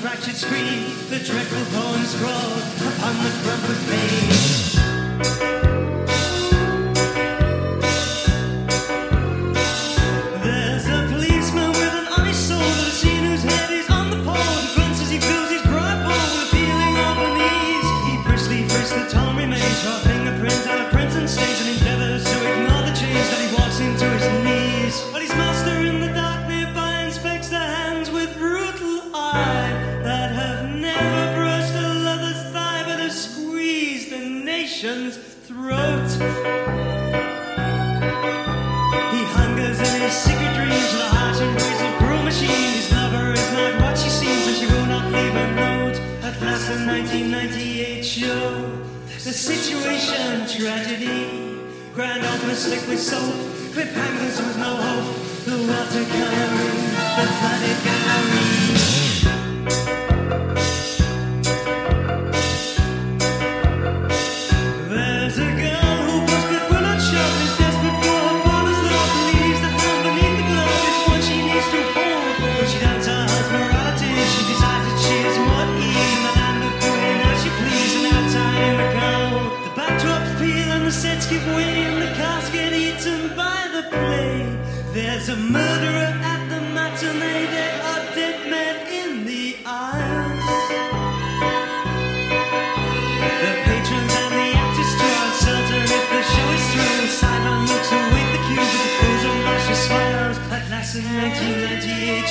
fractured screen, the dreadful poem scrawled upon the crumpled page. 1998 show. The situation, tragedy. Grand old slick with soap. Cliffhangers with no hope. The water gallery, the flooded gallery.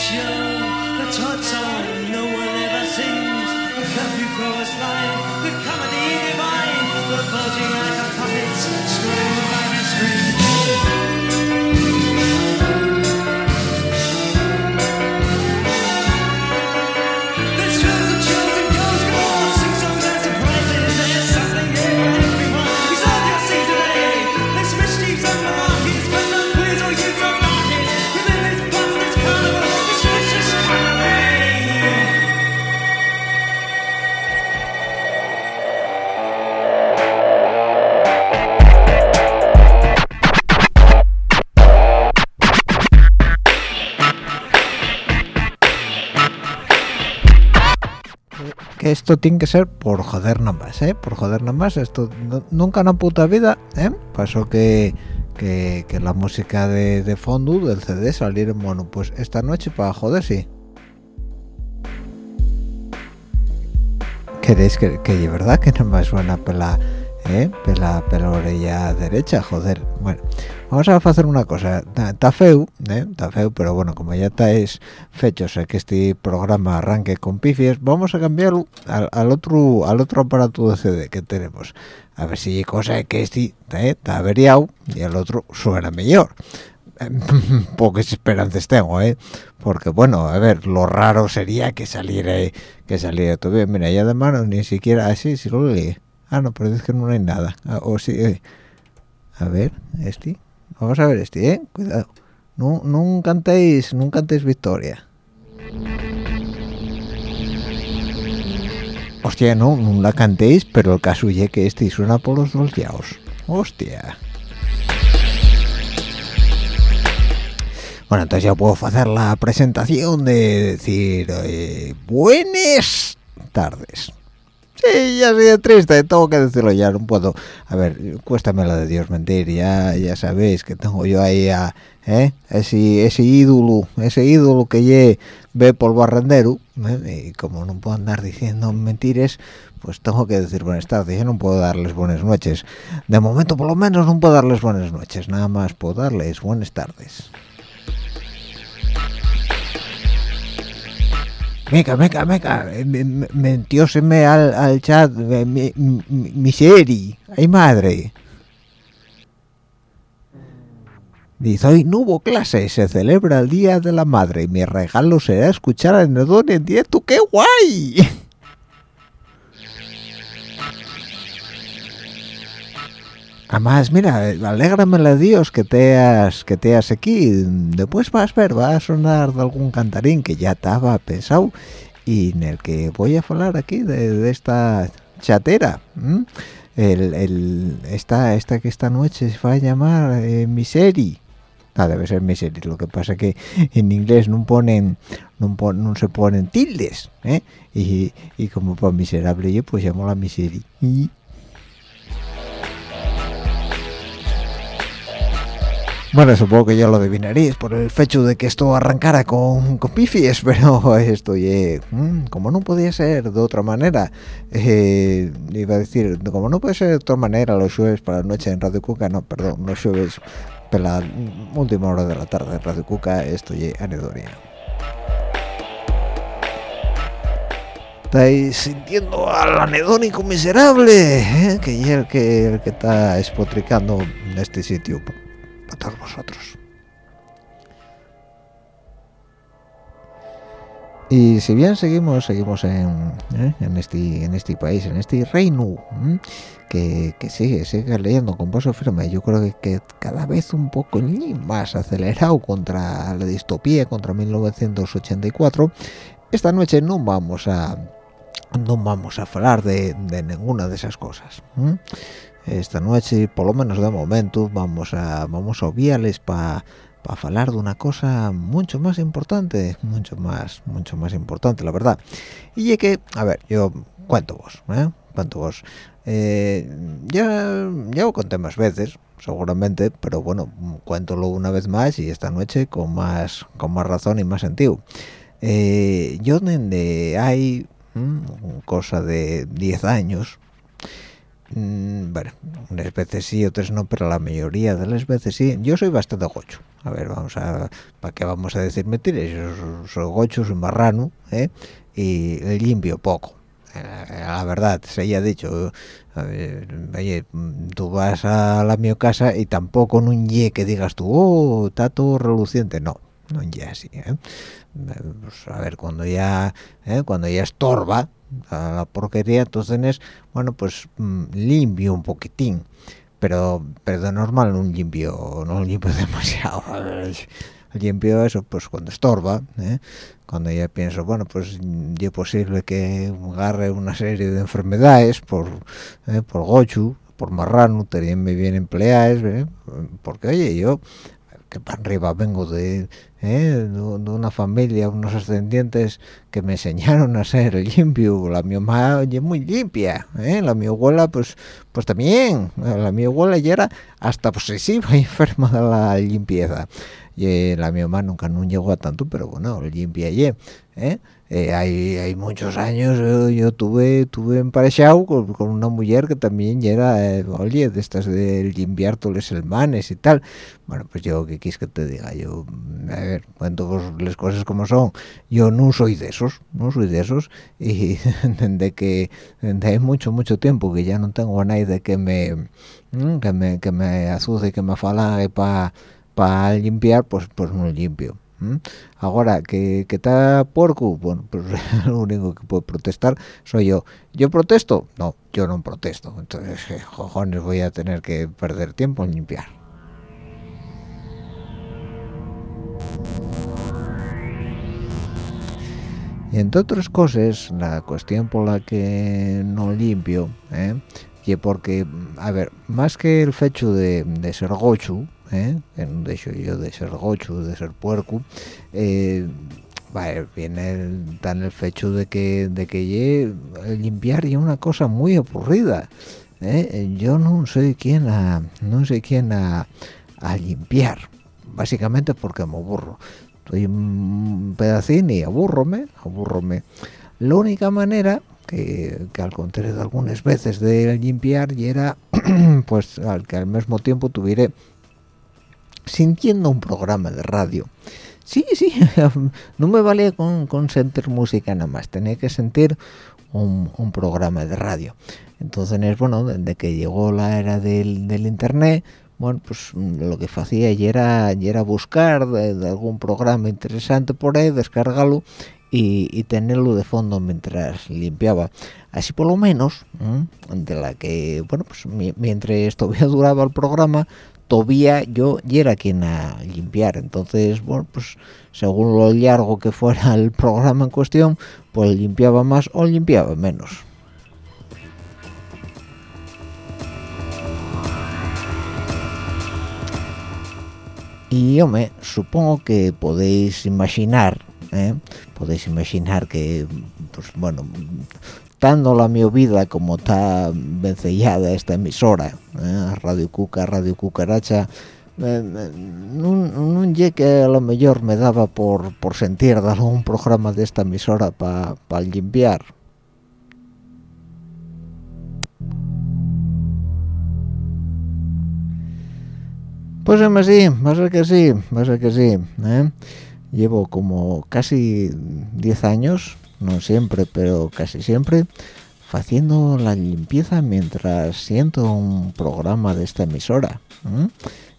Show, the Todd song no one ever sings. The curfew chorus line, the comedy divine, the bulging eyes esto tiene que ser por joder nomás, ¿eh? Por joder nomás, esto no- nunca en la puta vida, ¿eh? Pasó que, que, que la música de, de fondo del CD saliera, bueno, pues esta noche para joder, sí. ¿Queréis que, que de verdad que no me suena pela, ¿eh? Pela, pela orella derecha, joder. Bueno, vamos a hacer una cosa. Está feo, ¿eh? Pero bueno, como ya estáis fechos a que este programa arranque con pifies, vamos a cambiarlo al, otro al otro aparato de CD que tenemos. A ver si hay cosa que este ¿eh? está averiado y el otro suena mejor. Pocas esperanzas tengo, ¿eh? Porque bueno, a ver, lo raro sería que saliera que saliera todo bien. Mira, ya de mano ni siquiera así, si lo leí. Ah, no, pero es que no hay nada. Ah, o sí, eh. A ver, este. Vamos a ver este, ¿eh? Cuidado. No, no cantéis, no cantéis victoria. Hostia, no, no la cantéis, pero el caso es que este suena por los dos lados. Hostia. Bueno, entonces ya puedo hacer la presentación de decir eh, buenas tardes. Y ya soy triste, tengo que decirlo ya, no puedo. A ver, cuéstame la de Dios mentir, ya, ya sabéis que tengo yo ahí a ¿eh? ese, ese ídolo, ese ídolo que ye ve por barrendero, ¿eh? y como no puedo andar diciendo mentiras, pues tengo que decir buenas tardes, yo no puedo darles buenas noches. De momento por lo menos no puedo darles buenas noches, nada más puedo darles buenas tardes. Meca, meca, meca, mentióseme al, al chat, mi, mi, ay madre. Dice, hoy no hubo clase, se celebra el Día de la Madre mi regalo será escuchar a Nedón en directo, ¡qué guay! Además, mira, alégrame Dios que te has que te has aquí. Después vas a ver, va a sonar de algún cantarín que ya estaba pensado y en el que voy a hablar aquí de, esta chatera. El, el, esta, esta que esta noche se va a llamar eh, Miseri. Ah, debe ser Miseri. Lo que pasa que en inglés no ponen no, no se ponen tildes, ¿eh? y, y, como para miserable yo pues llamo la Miseri. Y, Bueno, supongo que ya lo adivinaréis por el hecho de que esto arrancara con, con pifies, pero esto, eh, como no podía ser de otra manera, eh, iba a decir, como no puede ser de otra manera los jueves para la noche en Radio Cuca, no, perdón, los jueves para la última hora de la tarde en Radio Cuca, estoy anedonia. estáis sintiendo al anedónico miserable ¿eh? que es el que, el que está espotricando en este sitio para todos vosotros. Y si bien seguimos, seguimos en, ¿eh? en, este, en este país, en este reino, que, que, sigue, sigue leyendo con paso firme, yo creo que, que, cada vez un poco más acelerado contra la distopía, contra 1984, esta noche no vamos a no vamos a hablar de, de ninguna de esas cosas esta noche por lo menos de momento vamos a vamos a obviarles para para hablar de una cosa mucho más importante mucho más mucho más importante la verdad. Y es que a ver yo cuento vos ¿eh? cuento vos. Eh, ya ya lo conté más veces seguramente pero bueno cuéntolo una vez más y esta noche con más con más razón y más sentido. Eh, yo donde hay cosa de 10 años Mm, bueno, unas veces sí, otras no, pero la mayoría de las veces sí. Yo soy bastante gocho. A ver, vamos a... ¿Para qué vamos a decir mentiras? Yo soy gocho, soy marrano, ¿eh? Y limpio poco. Eh, la verdad, se haya dicho, oye, tú vas a la mi casa y tampoco en un ye que digas tú, oh, está todo reluciente. No, no ye así, ¿eh? Pues, a ver, cuando ya, ¿eh? cuando ya estorba, la porquería entonces bueno pues mm, limpio un poquitín pero pero de normal no limpio no limpio demasiado limpio eso pues cuando estorba ¿eh? cuando ya pienso bueno pues es posible que agarre una serie de enfermedades por ¿eh? por gochu por marrano también me vienen empleados ¿eh? porque oye yo que para arriba vengo de, ¿eh? de, una familia, unos ascendientes que me enseñaron a ser limpio. La mi mamá es muy limpia, ¿eh? la mi abuela pues pues también, la mi abuela ya era hasta posesiva y enferma de la limpieza. Y eh, la mi mamá nunca no llegó a tanto, pero bueno, limpia y ¿eh? Eh, hay, hay muchos años yo, tuve tuve emparejado con, con, una mujer que también era eh, oye de estas de limpiar todos los hermanes y tal. Bueno pues yo qué quis que te diga yo a ver cuento las cosas como son. Yo no soy de esos no soy de esos y de que de mucho mucho tiempo que ya no tengo a nadie que me mm, que me que me azuce que me fala para para limpiar pues pues no limpio Ahora, que, está porco, bueno, pues lo único que puede protestar soy yo. ¿Yo protesto? No, yo no protesto. Entonces, cojones, voy a tener que perder tiempo en limpiar. Y entre otras cosas, la cuestión por la que no limpio, ¿eh? porque, a ver, más que el hecho de, de ser gochu, ¿eh? de hecho yo de ser gocho, de ser puerco, eh, viene tan el fecho de que de que limpiar y una cosa muy aburrida ¿eh? yo no sé quién a no sé quién a, limpiar básicamente porque me aburro estoy un pedacín y aburrome aburrome la única manera que, al contrario de algunas veces de limpiar y era pues al que al mismo tiempo tuviera sintiendo un programa de radio. Sí sí no me valía con, con sentir música nada más tenía que sentir un, un programa de radio. Entonces bueno desde que llegó la era del, del internet bueno pues lo que hacía era era buscar algún programa interesante por ahí descargarlo y, tenerlo de fondo mientras limpiaba. Así por lo menos la que bueno pues mientras todavía duraba el programa todavía yo y era quien a limpiar entonces bueno pues según lo largo que fuera el programa en cuestión pues limpiaba más o limpiaba menos y yo me supongo que podéis imaginar ¿eh? podéis imaginar que pues bueno tanto la mi vida como está vencellada esta emisora ¿eh? Radio Cuca Radio Cucaracha un día que a lo mejor me daba por, por sentir dar un programa de esta emisora para limpiar Pues sí, va a ser que sí, va a ser que sí. ¿eh? Llevo como casi 10 años, no siempre, pero casi siempre, haciendo la limpieza mientras siento un programa de esta emisora.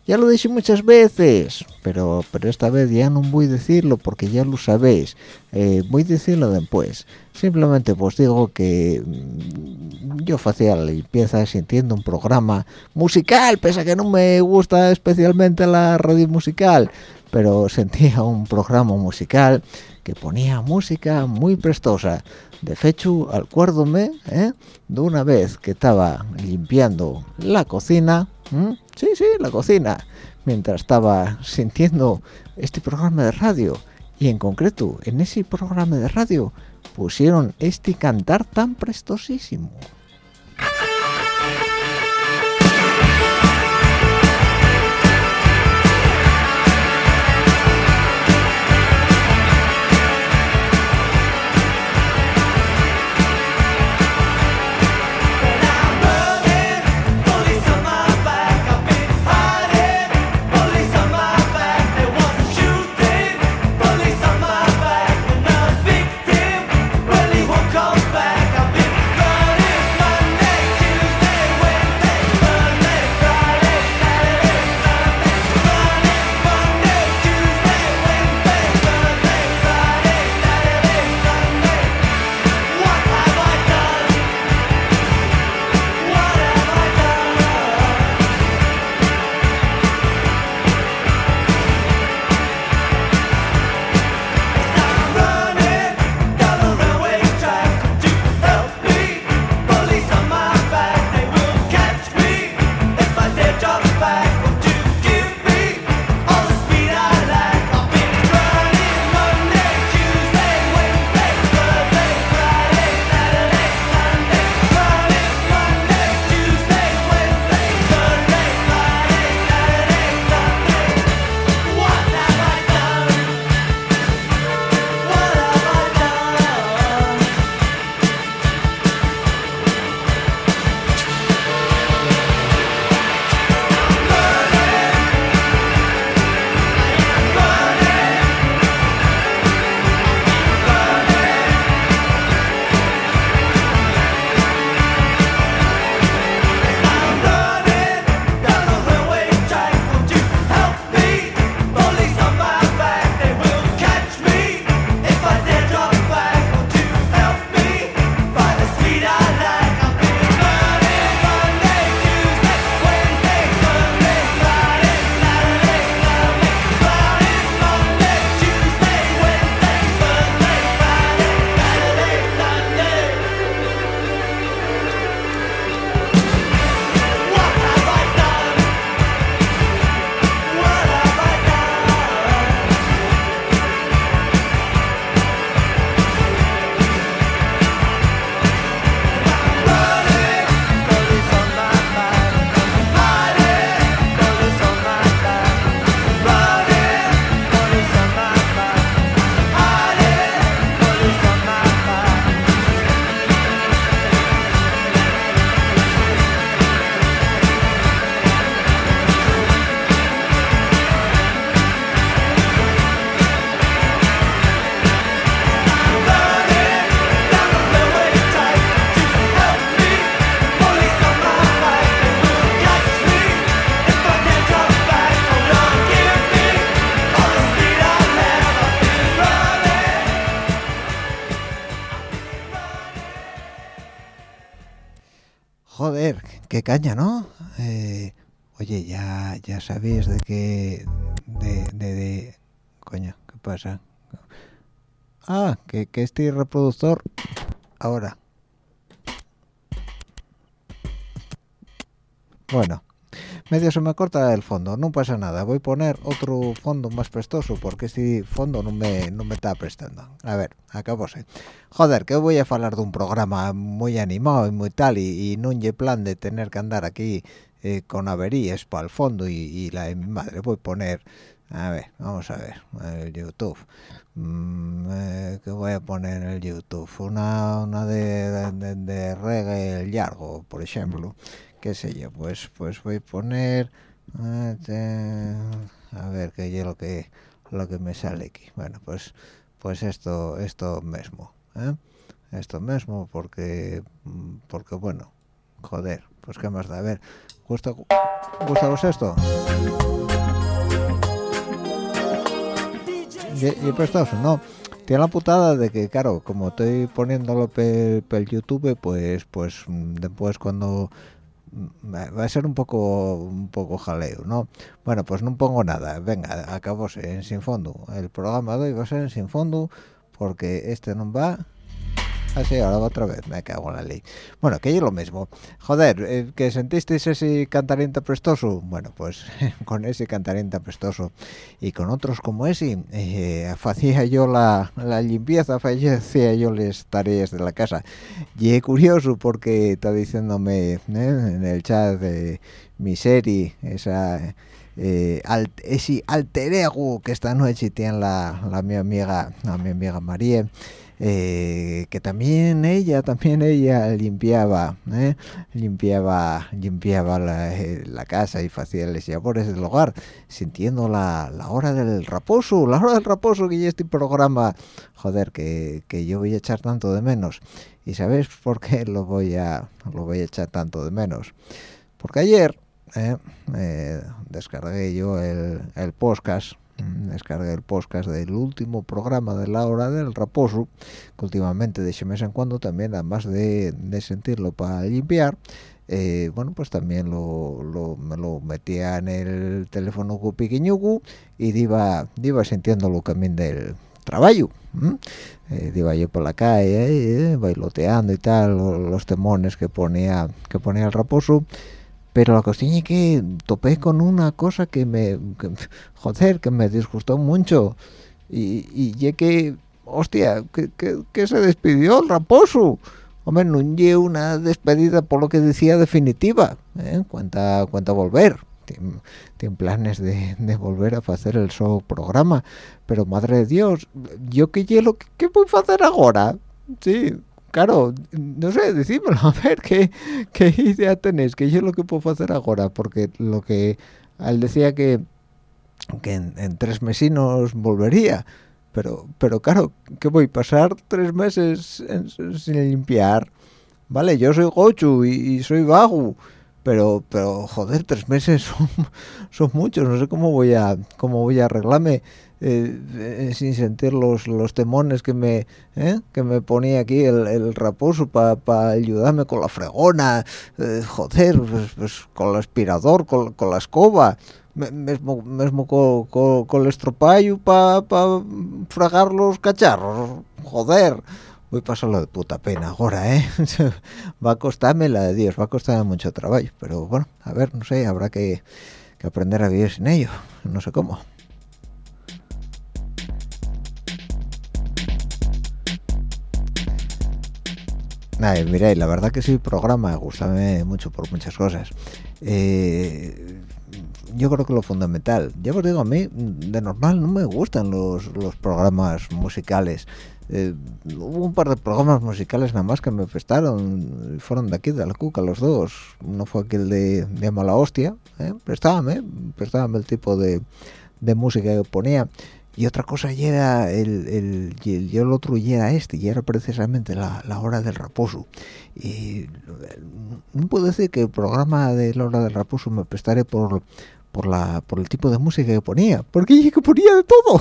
Ya lo dije muchas veces, pero pero esta vez ya no voy a decirlo porque ya lo sabéis. Eh, voy a decirlo después. Simplemente pues digo que mm, yo hacía la limpieza sintiendo un programa musical, pese a que no me gusta especialmente la radio musical, pero sentía un programa musical que ponía música muy prestosa. De hecho, acuérdome ¿eh? de una vez que estaba limpiando la cocina, sí, sí, la cocina, mientras estaba sintiendo este programa de radio. Y en concreto, en ese programa de radio, pusieron este cantar tan prestosísimo. Caña, ¿no? Eh, oye, ya, ya sabéis de qué, de, de, de, coño, ¿qué pasa? Ah, que, que este reproductor, ahora. Bueno, medio se me corta el fondo, no pasa nada. Voy a poner otro fondo más prestoso porque este fondo no me, no me está prestando. A ver, acabóse. Joder, que voy a hablar de un programa muy animado y muy tal y, y no hay plan de tener que andar aquí eh, con averías para el fondo y, la de mi madre. Voy a poner, a ver, vamos a ver, el YouTube. Mm, eh, ¿Qué voy a poner en el YouTube? Una, una de, de, de reggae largo, por ejemplo qué sé yo pues pues voy a poner a ver qué es lo que lo que me sale aquí. Bueno pues pues esto esto mismo ¿eh? esto mismo porque porque bueno joder pues qué más da. A ver gusta gustaos esto y, y no tiene la putada de que claro como estoy poniéndolo pel youtube pues pues después cuando va a ser un poco un poco jaleo no bueno pues no pongo nada. Venga acabóse en sin fondo el programa de hoy va a ser en sin fondo porque este no va así ahora otra vez me cago en la ley. Bueno que yo lo mismo. Joder eh, que sentisteis ese cantarín tan prestoso bueno pues con ese cantarín tan prestoso y con otros como ese eh, hacía yo la, la limpieza hacía yo las tareas de la casa. Y es curioso porque está diciéndome ¿eh? en el chat de mi serie esa eh, ese alter ego que esta noche tiene la, la mi amiga la mi amiga María eh, que también ella también ella limpiaba ¿eh? limpiaba limpiaba la, eh, casa y hacía los labores del hogar sintiendo la, la, hora del raposo la hora del raposo que ya este programa joder que, que yo voy a echar tanto de menos. Y sabes por qué lo voy a lo voy a echar tanto de menos porque ayer eh, descargué yo el, el podcast descargué el podcast del último programa de la hora del raposo que últimamente de mes en cuando también además de, de sentirlo para limpiar eh, bueno pues también lo, lo, me lo metía en el teléfono pequeñuco y iba iba sintiendo también del trabajo eh, iba yo por la calle eh, bailoteando y tal los, los temones que ponía que ponía el raposo pero la cuestión es que topé con una cosa que me que, joder que me disgustó mucho. Y, y ya que hostia que, que, que, se despidió el raposo hombre no lle una despedida por lo que decía definitiva ¿eh? cuenta cuenta volver. Tiene planes de, de, volver a hacer el show programa. Pero madre de dios yo que lo que, que voy a hacer ahora sí claro, no sé, decímelo, a ver qué, qué idea tenéis, que yo lo que puedo hacer ahora, porque lo que él decía que, que en, tres mesinos volvería, pero, pero claro, que voy a pasar tres meses sin limpiar, vale, yo soy gochu y, y, soy vago, pero, pero joder, tres meses son, son muchos, no sé cómo voy a, cómo voy a arreglarme eh, eh, sin sentir los, los temones que me eh, que me ponía aquí el, el raposo para pa ayudarme con la fregona eh, joder pues, pues, con el aspirador con, con la escoba mismo, mismo con, con, con, el estropallo para pa fregar los cacharros joder. Voy a pasarlo de puta pena ahora eh va a costarme la de Dios va a costarme mucho trabajo pero bueno a ver no sé habrá que, que aprender a vivir sin ello no sé cómo Ay, mira, la verdad que sí, programa gusta mucho por muchas cosas. Eh, yo creo que lo fundamental, ya os digo, a mí de normal no me gustan los, los programas musicales. Eh, hubo un par de programas musicales nada más que me prestaron, fueron de aquí, de la Cuca, los dos. Uno fue aquel de, de Mala Hostia, ¿eh? prestábame, prestábame el tipo de, de música que ponía y otra cosa ya era el, el, el, el otro ya era este y era precisamente la, la, hora del raposo y no puedo decir que el programa de la hora del raposo me prestaré por por la por el tipo de música que ponía porque que ponía de todo.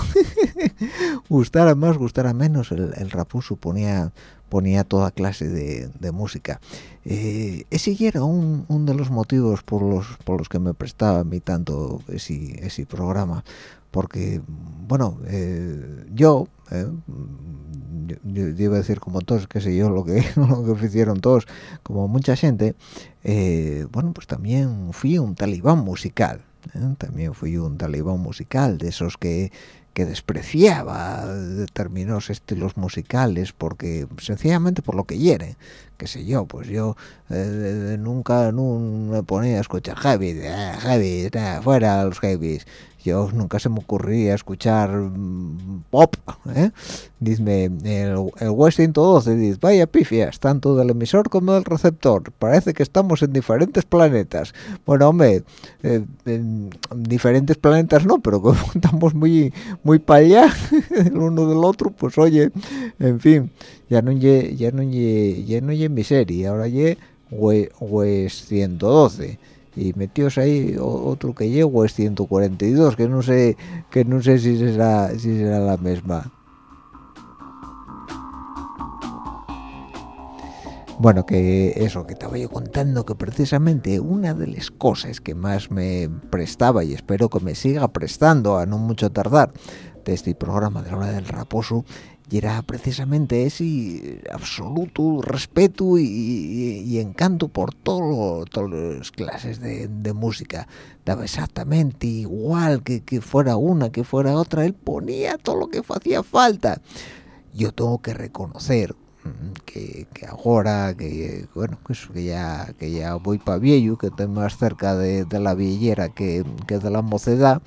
Gustara más gustara menos el, el raposo ponía ponía toda clase de, de música. Eh, ese era un, un, de los motivos por los por los que me prestaba a mí tanto ese, ese programa porque bueno eh, yo, eh, yo, yo, iba a decir como todos qué sé yo lo que lo que hicieron todos como mucha gente eh, bueno pues también fui un talibán musical ¿eh? también fui un talibán musical de esos que que despreciaba determinados estilos musicales porque sencillamente por lo que hieren qué sé yo pues yo eh, nunca me ponía a escuchar heavy ah, heavy nah, fuera los heavies yo nunca se me ocurría escuchar mm, pop ¿eh? el, el West 112 dice vaya pifias tanto del emisor como del receptor parece que estamos en diferentes planetas bueno hombre eh, en diferentes planetas no pero como estamos muy muy para allá el uno del otro pues oye en fin ya no ya no ya no miseria ahora ye West 112 y metidos ahí otro que llego es 142 que no sé que no sé si será si será la misma. Bueno que eso que estaba yo contando que precisamente una de las cosas que más me prestaba y espero que me siga prestando a no mucho tardar de este programa de la hora del raposo y era precisamente ese absoluto respeto y, encanto por todo, todas las clases de, música. Daba exactamente igual que, que, fuera una, que fuera otra, él ponía todo lo que hacía falta. Yo tengo que reconocer mm, que, que ahora, que bueno, que ya, que ya voy para viejo, que estoy más cerca de, la villera que, que de la mocedad,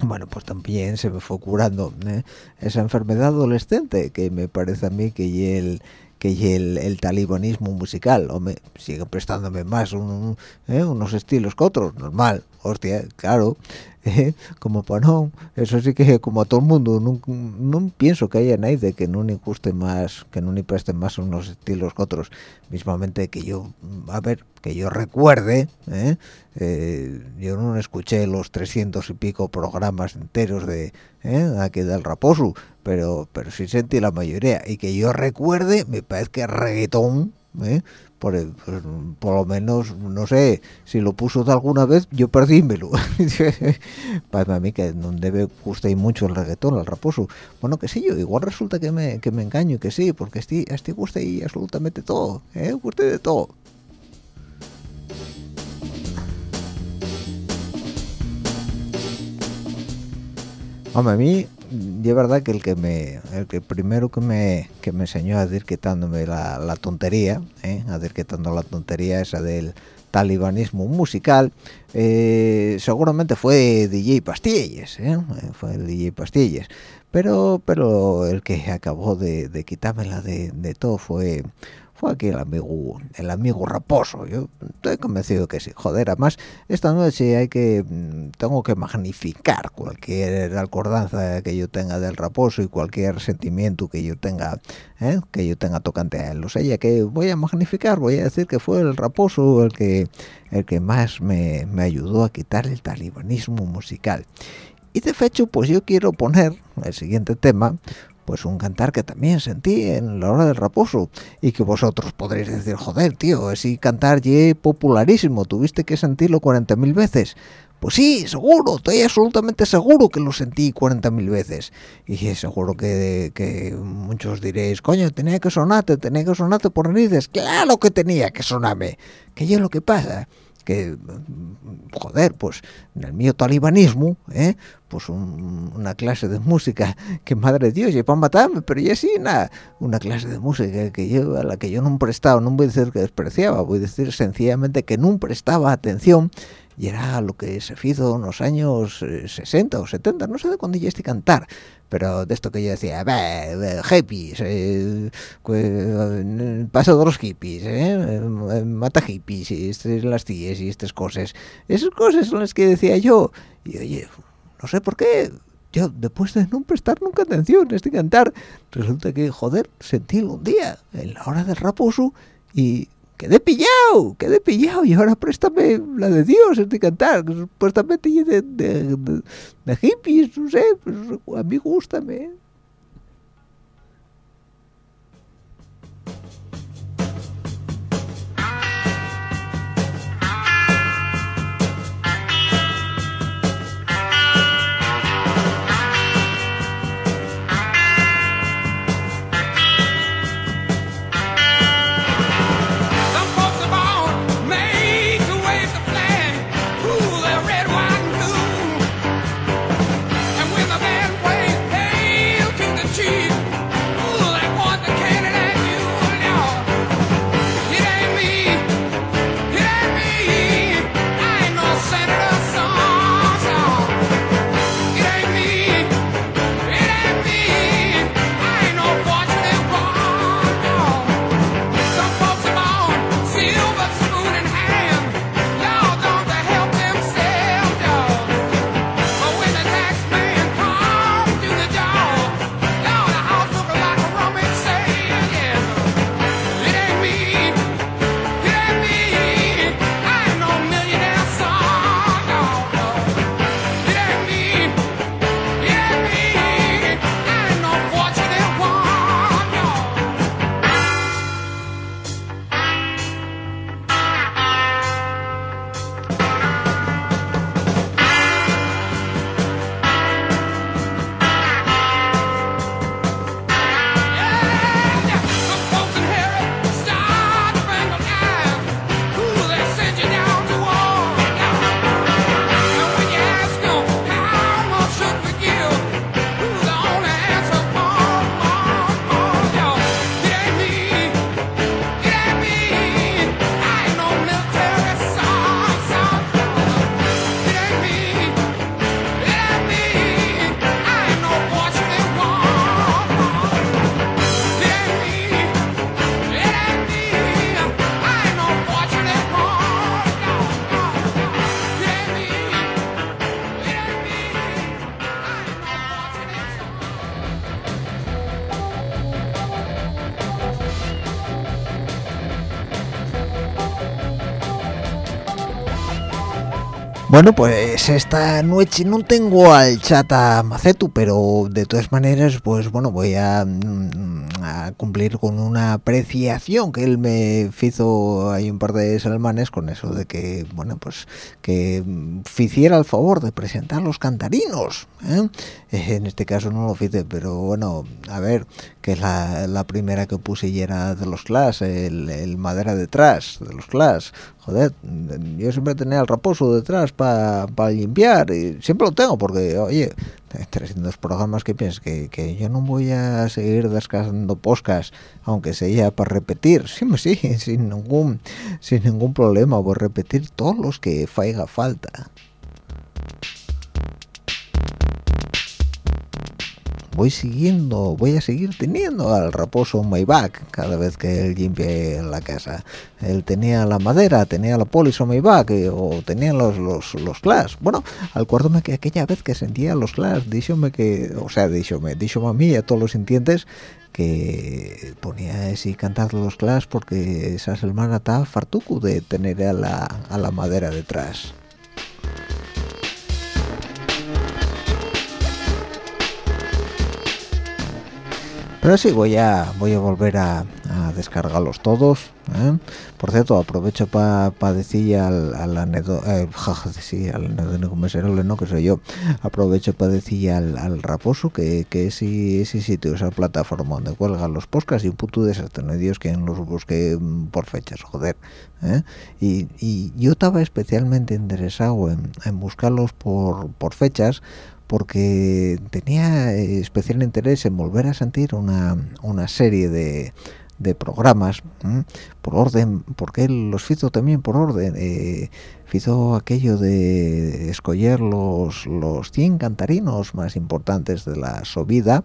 bueno pues también se me fue curando ¿eh? esa enfermedad adolescente que me parece a mí que y el que el, el, talibanismo musical o me sigue prestándome más un, ¿eh? unos estilos que otros normal hostia claro ¿eh? como para no eso sí que como a todo el mundo no, pienso que haya nadie que no ni guste más que no ni preste más unos estilos que otros mismamente que yo a ver que yo recuerde ¿eh? Eh, yo no escuché los 300 y pico programas enteros de ¿eh? aquí del Raposo pero pero sí sentí la mayoría y que yo recuerde me parece que reggaetón ¿eh? Por, por, lo menos no sé si lo puso de alguna vez yo perdímelo. Para mí que no debe gustar mucho el reggaetón el raposo. Bueno que sí yo igual resulta que me, que me engaño que sí porque este, este gusta y absolutamente todo ¿eh? guste de todo. Hombre, a mí es verdad que el que me el que primero que me que me enseñó a decir quitándome la, la tontería ¿eh? a decir quitando la tontería esa del talibanismo musical eh, seguramente fue DJ Pastilles ¿eh? fue el DJ Pastilles pero pero el que acabó de, de quitármela de, de todo fue aquí el amigo el amigo raposo. Yo estoy convencido que sí. Joder además esta noche hay que mm, tengo que magnificar cualquier acordanza que yo tenga del raposo y cualquier sentimiento que yo tenga ¿eh? que yo tenga tocante a él. O sea ya que voy a magnificar voy a decir que fue el raposo el que el que más me, me ayudó a quitar el talibanismo musical. Y de hecho pues yo quiero poner el siguiente tema pues un cantar que también sentí en la hora del raposo y que vosotros podréis decir, joder, tío, ese cantar ye popularísimo, tuviste que sentirlo 40.000 veces. Pues sí, seguro, estoy absolutamente seguro que lo sentí 40.000 veces. Y seguro que, que, muchos diréis, coño, tenía que sonarte, tenía que sonarte por narices. Claro que tenía que sonarme. Que yo lo que pasa que joder pues en el mío talibanismo ¿eh? pues un, una clase de música que madre de dios y para matarme pero ya sí nada una clase de música que yo a la que yo no prestaba no voy a decir que despreciaba voy a decir sencillamente que no prestaba atención y era lo que se hizo en los años 60 o 70 no sé de cuándo ya este cantar pero de esto que yo decía, hippies, eh, paso de los hippies, eh, mata hippies, y estas, las tías y estas cosas. Esas cosas son las que decía yo. Y oye, no sé por qué, yo después de no prestar nunca atención a este cantar, resulta que, joder, sentí un día, en la hora del raposo, y quedé pillado, quedé pillado, y ahora préstame la de Dios, este cantar, que supuestamente de, de, de, de hippies, no sé, pues a mí gustame. Bueno, pues esta noche no tengo al chata Macetu, pero de todas maneras, pues bueno, voy a, mm, cumplir con una apreciación que él me hizo hay un par de salmanes con eso de que, bueno, pues que mm, hiciera el favor de presentar los cantarinos. ¿eh? En este caso no lo hice, pero bueno, a ver, que la, primera que puse y era de los Clash, el, madera detrás de los Clash. Joder, yo siempre tenía el raposo detrás para limpiar y siempre lo tengo porque, oye, 300 programas que piensas que, que yo no voy a seguir descansando poscas, aunque sea para repetir, sí, sí, sin ningún, sin ningún problema, voy a repetir todos los que faiga falta. Voy siguiendo, voy a seguir teniendo al raposo Maybach cada vez que él limpie la casa. Él tenía la madera, tenía la polis o Maybach, eh, o tenía los, los, los clash. Bueno, acuérdame que aquella vez que sentía los clash, díxome que, o sea, díxome, díxome a mí y a todos los sintientes que ponía ese cantar los clash porque esa semana estaba fartuco de tener a la, a la madera detrás. Pero sí voy a voy a volver a, a descargarlos todos ¿eh? por cierto aprovecho para pa decir al, al eh, jaja, sí, al miserable no que soy yo aprovecho para decir al, al raposo que, que ese, ese sitio esa plataforma donde cuelgan los podcasts y un puto desastre no hay Dios que los busque por fechas joder ¿eh? y, y yo estaba especialmente interesado en, en buscarlos por, por fechas porque tenía especial interés en volver a sentir una, una serie de, de programas por orden, porque él los hizo también por orden, eh, hizo aquello de escoger los, los 100 cantarinos más importantes de la subida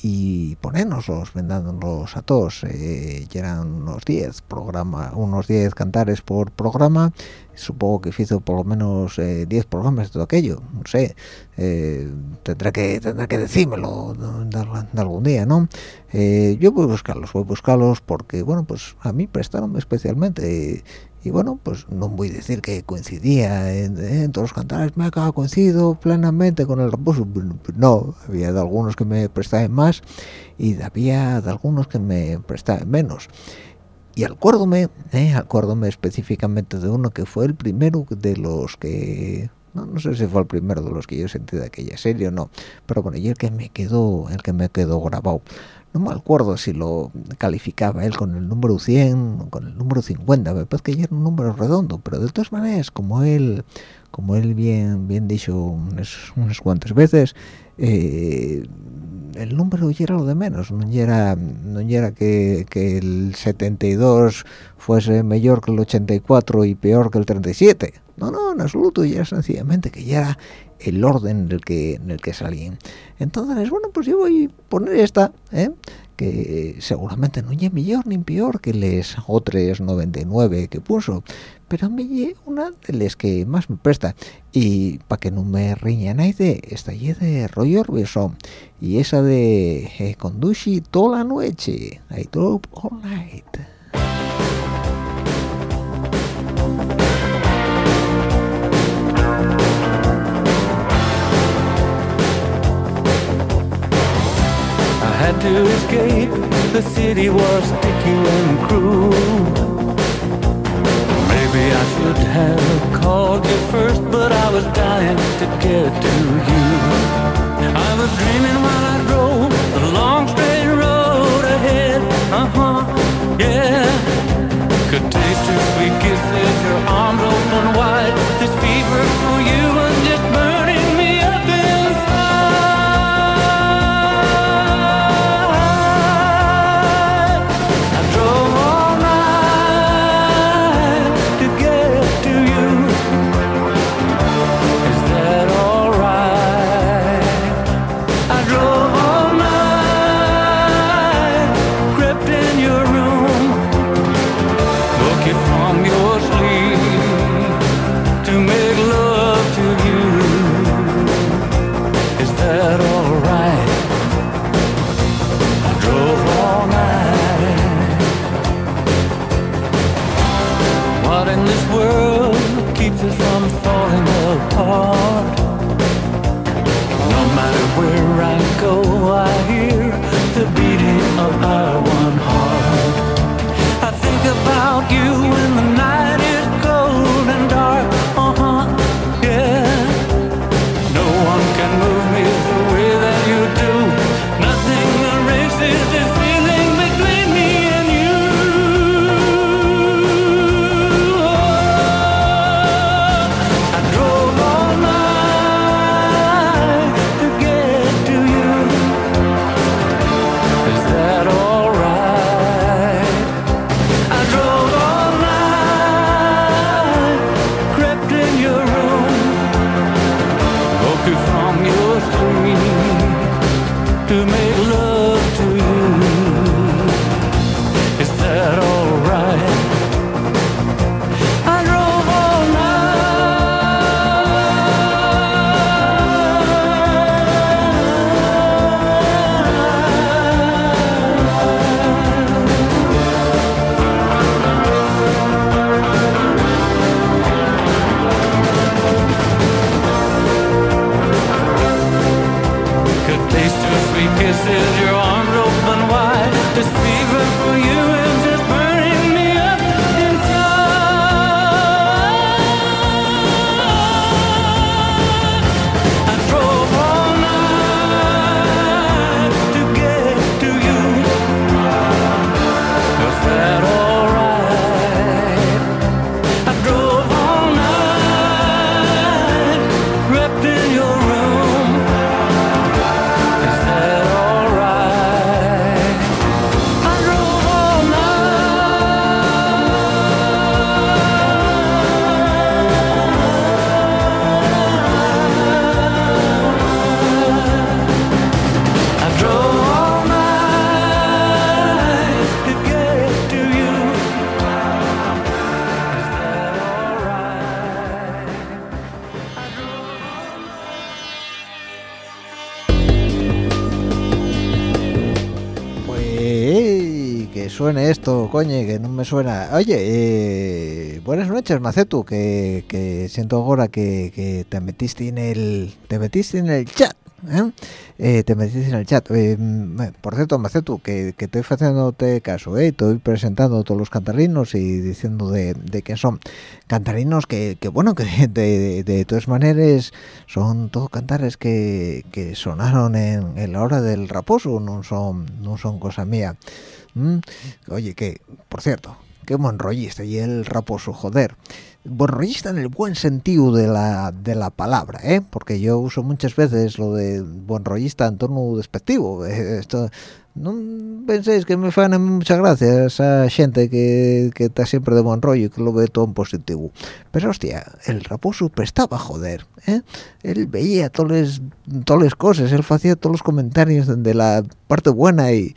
y ponernoslos, vendándolos a todos, eh, y eran unos 10 programa, unos 10 cantares por programa, supongo que hizo por lo menos 10 eh, programas de todo aquello no sé eh, tendrá que tendrá que decírmelo de, algún día no eh, yo voy a buscarlos voy a buscarlos porque bueno pues a mí prestaron especialmente y, bueno pues no voy a decir que coincidía en, todos los cantares me ha coincidido plenamente con el reposo no había de algunos que me prestaban más y había de algunos que me prestaban menos y acuérdome, eh, acuérdome específicamente de uno que fue el primero de los que no, no, sé si fue el primero de los que yo sentí de aquella serie o no, pero bueno, y el que me quedó, el que me quedó grabado. No me acuerdo si lo calificaba él con el número 100 o con el número 50, me parece que ya era un número redondo, pero de todas maneras, como él, como él bien, bien dicho unas, unas cuantas veces, eh, el número ya era lo de menos, no era, no era que, el 72 fuese mejor que el 84 y peor que el 37. No, no, en absoluto, ya sencillamente que ya era el orden en el que, en el que salían. Entonces, bueno, pues yo voy a poner esta, ¿eh? que seguramente no es mejor ni peor que les otras 99 que puso, pero a mí una de las que más me presta y para que no me riña nadie esta de Roy Orbison y esa de eh, Conduci toda la noche I drove all night. To escape, the city was sticky and cruel I should have called you first, but I was dying to get to you. I was dreaming while I drove the long straight road ahead. Uh huh, yeah. Could taste your sweet kisses, your arms open wide. This fever coño, que no me suena. Oye, eh, buenas noches, Macetu, que, que siento ahora que, que te metiste en el te metiste en el chat. ¿eh? Eh, te metiste en el chat. Eh, mm, por cierto, Macetu, que, que estoy haciéndote caso, ¿eh? estoy presentando todos los cantarinos y diciendo de, de que son cantarinos que, que bueno, que de, de, todas maneras son todos cantares que, que sonaron en, en la hora del raposo, no son, no son cosa mía. Mm, Oye, que, por cierto, qué buen rollista y el raposo, joder. Buen rollista en el buen sentido de la, de la palabra, ¿eh? Porque yo uso muchas veces lo de buen rollista en tono despectivo. eh, Esto, no penséis que me fan muchas gracias a gente que, que está siempre de buen rollo y que lo ve todo en positivo. Pero hostia, el raposo prestaba, joder, ¿eh? Él veía todas las cosas, él hacía todos los comentarios de la parte buena y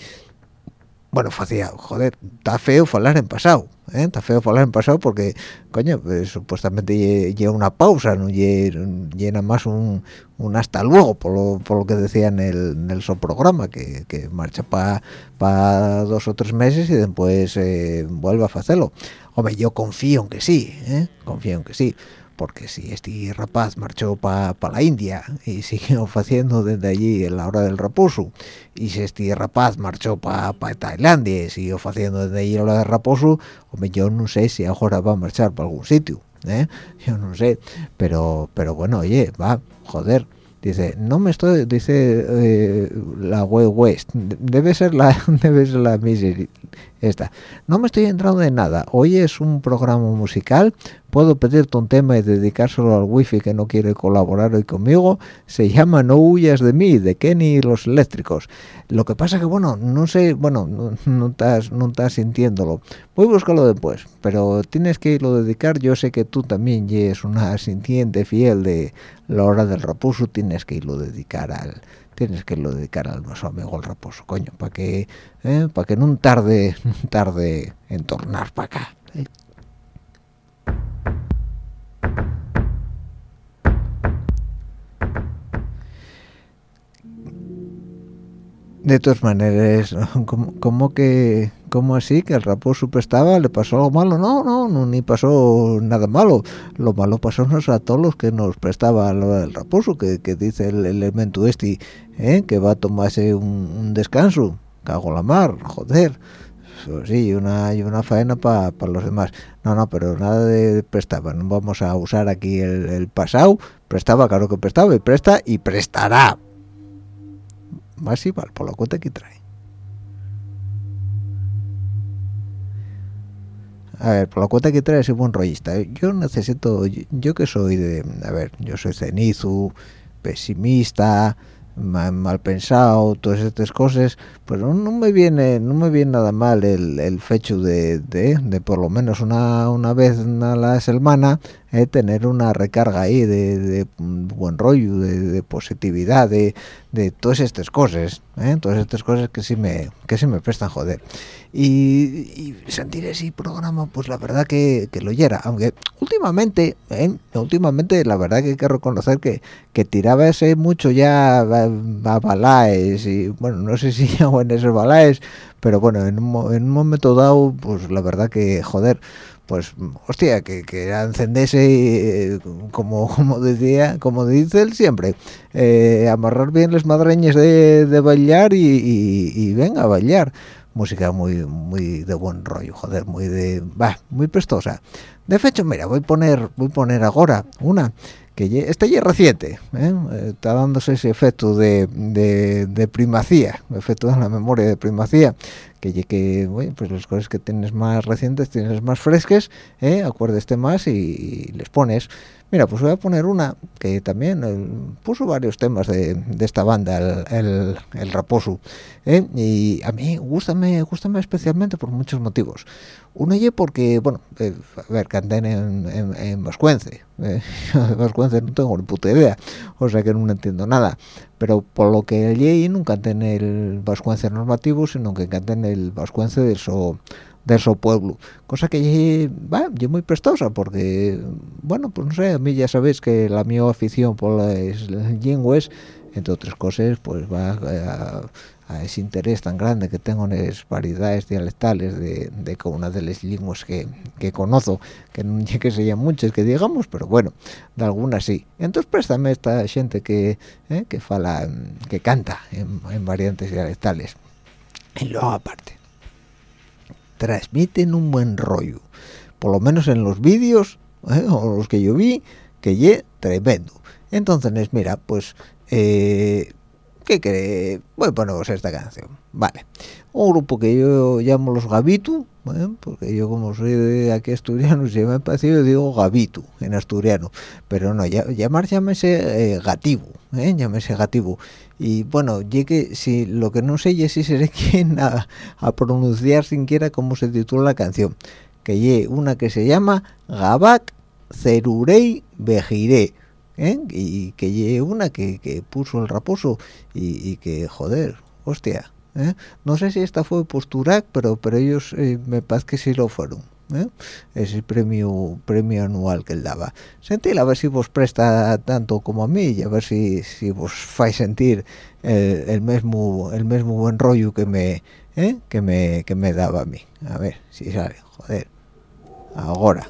bueno, hacía, joder, está feo hablar en pasado, ¿eh? Está feo hablar en pasado porque, coño, pues, supuestamente lleva una pausa, no llena más un, un hasta luego, por lo, por lo que decía en el, en el programa, que, que marcha para dos o tres meses y después eh, vuelve a hacerlo. Hombre, yo confío en que sí, ¿eh? Confío en que sí porque si este rapaz marchó para la India y siguió haciendo desde allí en la hora del raposo, y si este rapaz marchó para Tailandia y siguió haciendo desde allí en la hora del raposo, hombre, yo no sé si ahora va a marchar para algún sitio, ¿eh? yo no sé, pero pero bueno, oye, va, joder, dice, no me estoy, dice eh, la web West, debe ser la, debe ser la misery, esta, no me estoy entrando en nada, hoy es un programa musical, puedo pedirte un tema y dedicárselo al wifi que no quiere colaborar hoy conmigo, se llama No huyas de mí, de Kenny y los eléctricos. Lo que pasa que, bueno, no sé, bueno, no, estás, no estás sintiéndolo. Voy a buscarlo después, pero tienes que irlo a dedicar. Yo sé que tú también eres una sintiente fiel de la hora del raposo, tienes que irlo a dedicar al tienes que irlo dedicar al nuestro amigo el raposo, coño, para que, eh, para que no tarde, tarde en tornar para acá. De todas maneras, como que, como así que el raposo prestaba, le pasó algo malo, no, no, no, ni pasó nada malo. Lo malo pasó a todos los que nos prestaba del raposo, que, que dice el elemento este, ¿eh? que va a tomarse un, un descanso. Cago la mar, joder. Eso sí, y una, y una faena para los demás. No, no, pero nada de prestaba. No vamos a usar aquí el, pasado. Prestaba, claro que prestaba, y presta y prestará. Más igual, por la cuenta que trae. A ver, por la cuenta que trae, soy buen rollista. Yo necesito, yo, yo que soy de, a ver, yo soy cenizo, pesimista, mal pensado, todas estas cosas, pues no, me viene, no me viene nada mal el, el hecho de, de, de por lo menos una, una vez a la semana eh, tener una recarga ahí de, de buen rollo, de, de positividad, de, de todas estas cosas, ¿eh? todas estas cosas que sí me, que sí me prestan joder. Y, y sentir ese programa, pues la verdad que, que lo era, aunque últimamente, ¿eh? últimamente la verdad que hay que reconocer que, que tiraba ese mucho ya a, a balaes y bueno, no sé si hago en esos balaes, pero bueno, en un, en un momento dado, pues la verdad que joder, pues hostia que, que encendese eh, como como decía como dice él siempre eh, amarrar bien las madreñas de, de bailar y, y- y venga a bailar música muy muy de buen rollo joder muy de va muy prestosa de hecho mira voy a poner voy a poner ahora una que ye- ya reciente. Eh, está dándose ese efecto de, de, de primacía efecto de la memoria de primacía que que pues las cosas que tienes más recientes tienes más fresques ¿eh? más y, les pones mira pues voy a poner una que también eh, puso varios temas de, esta banda el, el, raposo ¿eh? y a mí gustame gustame especialmente por muchos motivos uno y porque bueno eh, a ver canten en, en, en vascuence vascuence no tengo ni puta idea o sea que no entiendo nada pero por lo que leí nunca canten el vascuence normativo sino que canten el vascuence de su de su pueblo. Cosa que ye, va ye muy prestosa porque bueno pues no sé a mí ya sabéis que la mi afición por las lenguas entre otras cosas pues va a, a ese interés tan grande que tengo en las variedades dialectales de, de una de las lenguas que, que conozco, que no que sean muchas que digamos, pero bueno, de algunas sí. Entonces préstame esta gente que, eh, que fala, que canta en, variantes dialectales. Y luego aparte, transmiten un buen rollo, por lo menos en los vídeos, eh, o los que yo vi, que ye tremendo. Entonces, mira, pues... Eh, ¿Qué cree? Voy poneros esta canción. Vale. Un grupo que yo llamo los Gabitu, ¿eh? porque yo como soy de aquí asturiano, si me parece, yo digo Gabitu en asturiano. Pero no, ya, llamar llámese eh, Gatibu, ¿eh? llámese Gatibu. Y bueno, llegue, si lo que no sé es si seré quien a, a pronunciar siquiera cómo se titula la canción. Que lle una que se llama Gabak Cerurei Bejiré. ¿Eh? y que lleve una que, que, puso el raposo y, y que joder hostia ¿eh? no sé si esta fue Posturac pero pero ellos eh, me parece que sí lo fueron ¿eh? ese premio premio anual que él daba sentir a ver si vos presta tanto como a mí y a ver si, si vos fais sentir el, el mismo el mismo buen rollo que me que me que me daba a mí a ver si sale joder ahora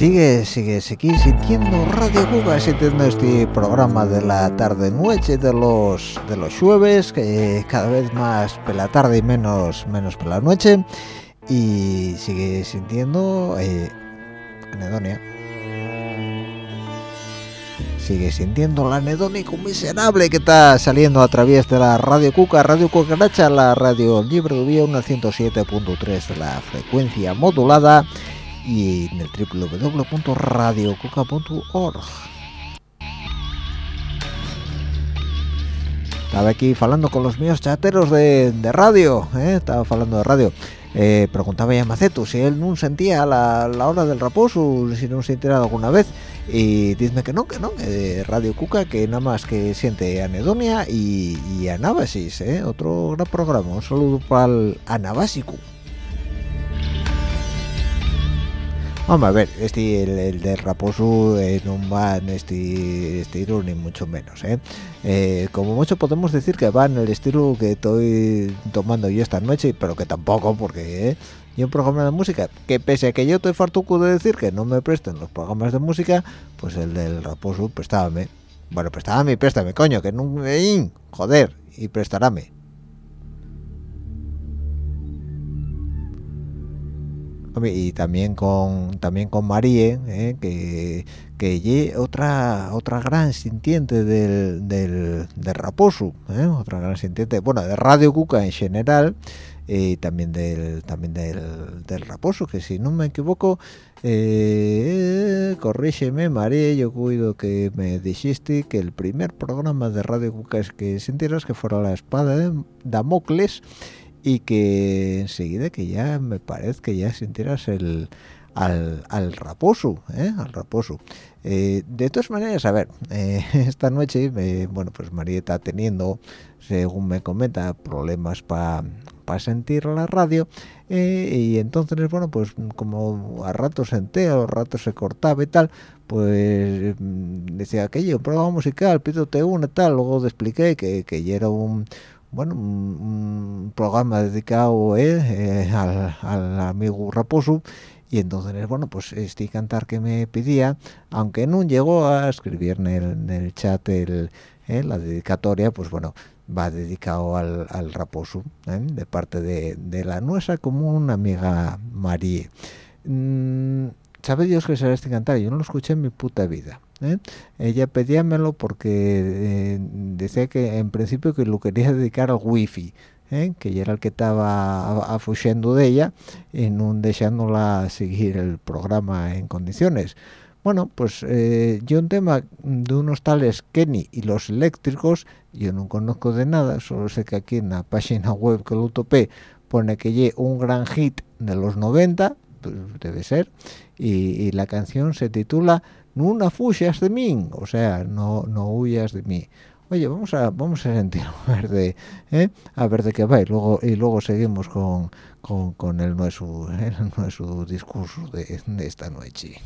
sigue, sigue, sigue sintiendo Radio Cuba, sintiendo este programa de la tarde-noche de los de los jueves, que cada vez más por la tarde y menos, menos por la noche, y sigue sintiendo eh, anedonia. Sigue sintiendo la anedónico miserable que está saliendo a través de la Radio Cuca, Radio Cucaracha, la radio libre de una 107.3 de la frecuencia modulada y en el www.radiocuca.org. Estaba aquí hablando con los míos chateros de, de radio, ¿eh? estaba hablando de radio. Eh, preguntaba ya a si él no sentía la, la hora del raposo, si no se enterado alguna vez. Y dime que no, que no, que Radio Cuca, que nada más que siente anedonia y, y anábasis, ¿eh? otro gran programa. Un saludo para el anabásico. Vamos a ver, este, el, el de Raposo eh, no va en este estilo ni mucho menos, ¿eh? Eh, Como mucho podemos decir que va en el estilo que estoy tomando yo esta noche, pero que tampoco, porque ¿eh? y un programa de música, que pese a que yo estoy fartuco de decir que no me presten los programas de música, pues el del Raposo, prestábame. Bueno, prestábame préstame, coño, que no... Joder, y prestarame. Y también con también con Marie ¿eh? que que otra otra gran sintiente del, del, del raposo ¿eh? otra gran sintiente bueno de Radio Cuca en general y también del también del, del raposo que si no me equivoco eh, corrígeme María yo cuido que me dijiste que el primer programa de Radio Cuca es que sintieras que fuera la espada de Damocles y que enseguida que ya me parece que ya sintieras el al, al raposo, ¿eh? al raposo. Eh, de todas maneras, a ver, eh, esta noche, bueno, pues María está teniendo, según me comenta, problemas para sentir la radio eh, y entonces, bueno, pues como a ratos se entera, a ratos se cortaba y tal, pues mm, decía aquello, un programa musical, pídote una tal, luego te expliqué que, que ya era un bueno, un, un programa dedicado eh, eh, al, amigo Raposo y entonces, bueno, pues este cantar que me pedía, aunque no llegó a escribir en el, chat el, eh, la dedicatoria, pues bueno, va dedicado al, al Raposo, eh, de parte de, de la nuestra común amiga María. Mm, ¿Sabe Dios que será este cantar? Yo no lo escuché en mi puta vida. ¿Eh? Ella pedíamelo porque eh, decía que en principio que lo quería dedicar al wifi, ¿eh? que ya era el que estaba afugiendo de ella y no dejándola seguir el programa en condiciones. Bueno, pues yo un tema de unos tales Kenny y los eléctricos, yo no conozco de nada, solo sé que aquí en la página web que lo topé pone que lle un gran hit de los 90, pues debe ser, y la canción se titula No fusias de mí, o sea, no, no huyas de mí. Oye, vamos a vamos a sentir a ver de ¿eh? a ver de qué va y luego y luego seguimos con, con, con el nuestro el nuestro discurso de, de esta noche.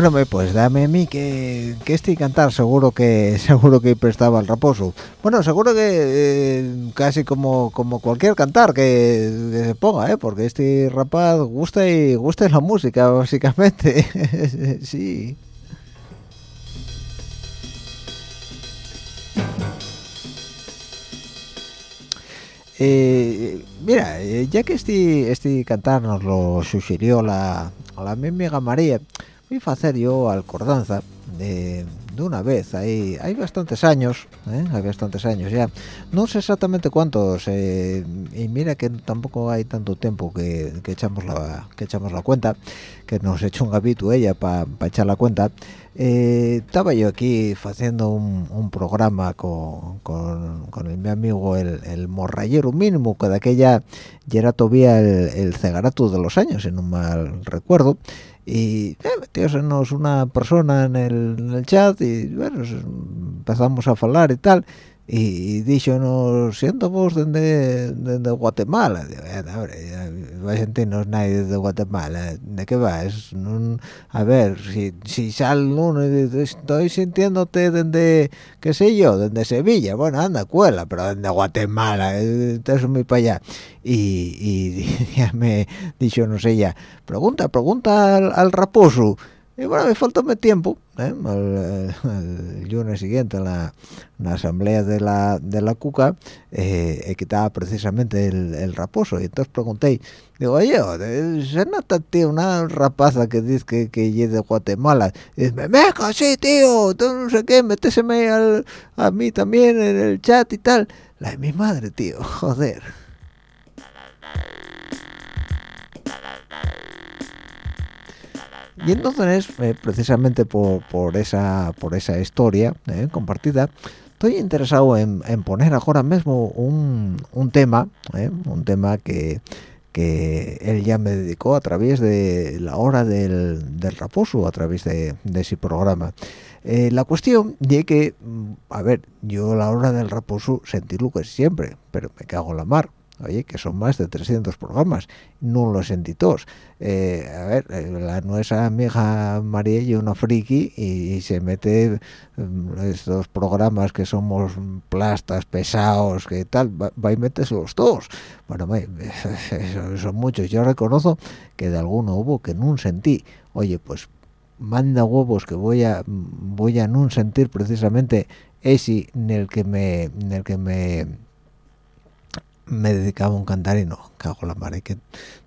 Bueno, pues dame a mí que, que este cantar seguro que seguro que prestaba el raposo. Bueno, seguro que eh, casi como como cualquier cantar que, que se ponga, ¿eh? Porque este rapaz gusta y gusta la música básicamente. sí. Eh, mira, eh, ya que este, este cantar nos lo sugirió la, la mi amiga María, a hacer yo alcordanza de, de una vez. Hay, hay bastantes años, ¿eh? hay bastantes años ya. No sé exactamente cuántos, eh, y mira que tampoco hay tanto tiempo que, que echamos la que echamos la cuenta, que nos echó un gabito ella para echar la cuenta. Eh, estaba yo aquí haciendo un, un programa con, con, con el, mi amigo el, el morrayero mínimo, que de aquella ya era todavía el, el cegarato de los años, si no mal recuerdo. Y eh, metiósenos una persona en el, en el chat y bueno, s- empezamos a hablar y tal. Y, y díxonos, siento vos desde, desde Guatemala. Digo, "Eh, vais a sentirnos nadie de Guatemala. ¿De qué vas? A ver, si, si sale uno estoy sintiéndote desde, qué sé yo, desde Sevilla. Bueno, anda, cuela, pero desde Guatemala. eh, Entonces muy para allá. Y, y ya me dicho, no sé ya, pregunta, pregunta al, al raposo. Y bueno, me faltó tiempo, ¿eh? el, el lunes siguiente en la, en asamblea de la, de la CUCA, eh, eh, que estaba precisamente el, el raposo, y entonces pregunté, digo, oye, eh, se nota, tío, una rapaza que dice que, que es de Guatemala, y dice, meca, sí, tío, tú no sé qué, méteseme al, a mí también en el chat y tal, la de mi madre, tío, joder. Y entonces, eh, precisamente por, por esa por esa historia eh, compartida, estoy interesado en, poner ahora mismo un, un tema, eh, un tema que, que él ya me dedicó a través de la hora del, del raposo, a través de, de ese programa. Eh, la cuestión es que, mm, a ver, yo la hora del raposo sentí lo que siempre, pero me cago en la mar. Oye, que son más de 300 programas, no los sentí todos. Eh, a ver, eh, la nuestra amiga María y una friki y, se mete mm, estos programas que somos plastas, pesados, que tal, va, va y metes los dos. Bueno, son muchos. Yo reconozco que de alguno hubo que no sentí. Oye, pues manda huevos que voy a voy a no sentir precisamente ese en el que me en el que me me dedicaba a un cantar y no, cago la madre, que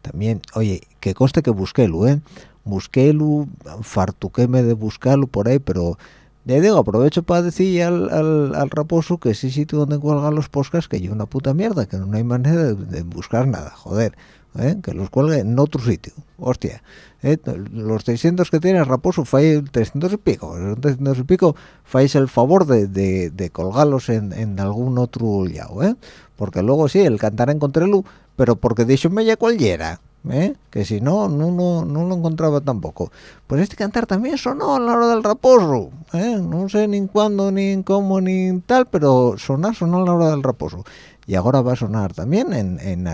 también, oye, que coste que busquélo, ¿eh? Busquélo, fartuquéme de buscarlo por ahí, pero digo, aprovecho para decir al, al, al raposo que ese sitio donde cuelgan los podcasts que yo una puta mierda, que no hay manera de buscar nada, joder, ¿eh? que los cuelgue en otro sitio, hostia. ¿eh? Los 600 que tiene raposo, fai 300 y pico, los 300 y pico, fais el favor de, de, de colgarlos en, en algún otro lado, ¿eh? porque luego sí, el cantar encontré-lo, pero porque díxome ya cualquiera, ¿eh? que si no, no, no, no lo encontraba tampoco. Pues este cantar también sonó a la hora del raposo, ¿eh? no sé ni cuándo, ni cómo, ni tal, pero sonar sonó a la hora del raposo. Y ahora va a sonar también en, en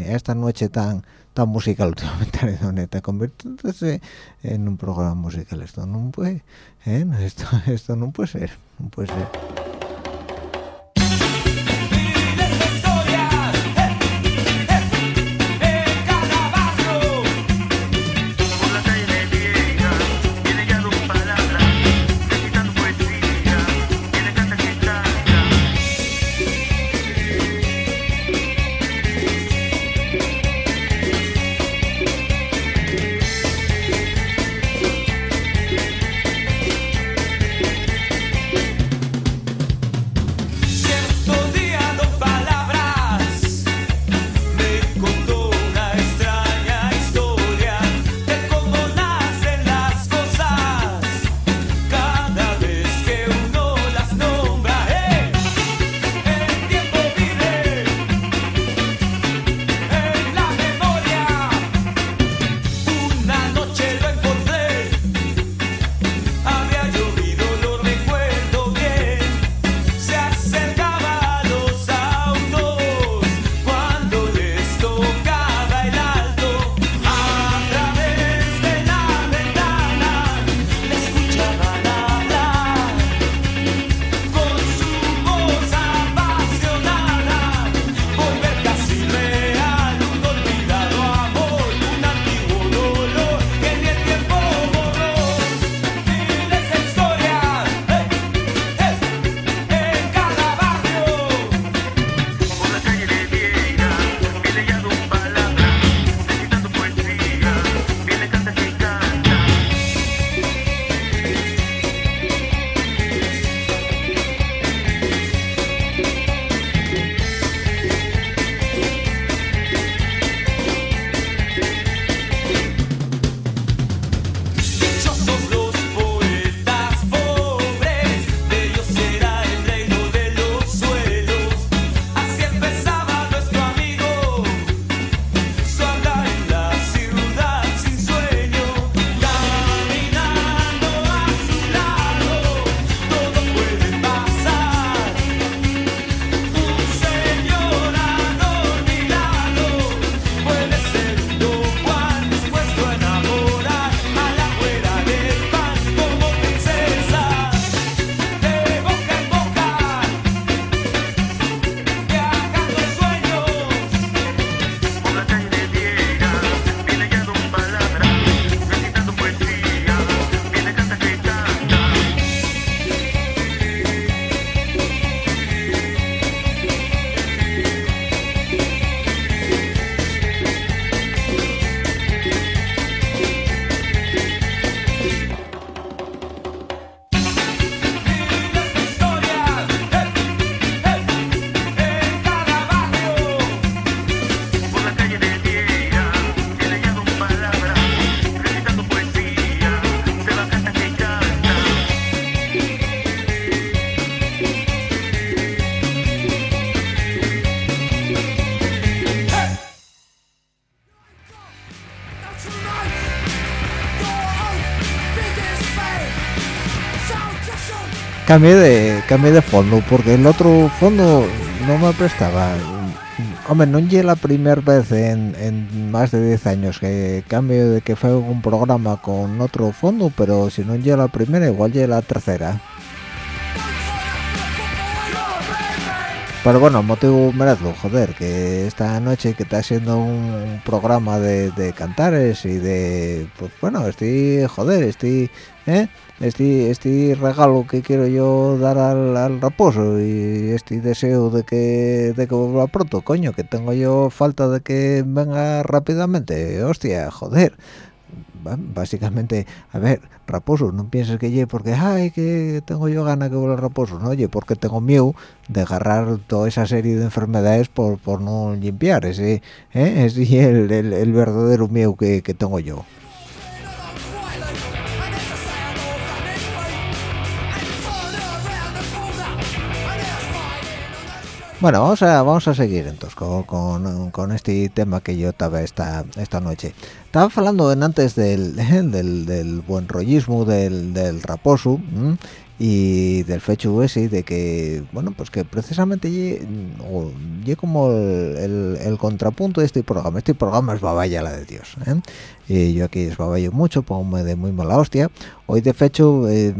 esta noche tan tan musical últimamente convirtiéndose en un programa musical. Esto no puede, ¿eh? esto, esto no puede ser. Cambié de cambié de fondo porque el otro fondo no me prestaba. Hombre no llegué la primera vez en, más de 10 años que cambio de que fue un programa con otro fondo pero si no llegué la primera igual llegué la tercera Pero bueno, motivo merazlo, joder, que esta noche que está siendo un programa de, de cantares y de, pues bueno, estoy, joder, estoy, ¿eh? Este, este regalo que quiero yo dar al, al raposo y este deseo de que, de que vuelva pronto, coño, que tengo yo falta de que venga rápidamente, hostia, joder. Básicamente, a ver, raposo, no pienses que llegue porque, ay, que tengo yo ganas que vuelva raposo, no, oye, porque tengo miedo de agarrar toda esa serie de enfermedades por, por no limpiar, ese, ¿eh? es el, el, el verdadero miedo que, que tengo yo. Bueno, vamos a vamos a seguir entonces con, con, con este tema que yo estaba esta esta noche. Estaba hablando en antes del, del, del buen rollismo, del, del raposo ¿m? y del fecho ese de que, bueno, pues que precisamente ye como el, el, el contrapunto de este programa. Este programa es babaya la de Dios. ¿eh? Y yo aquí es baballo mucho, pongo de muy mala hostia. Hoy de fecho eh,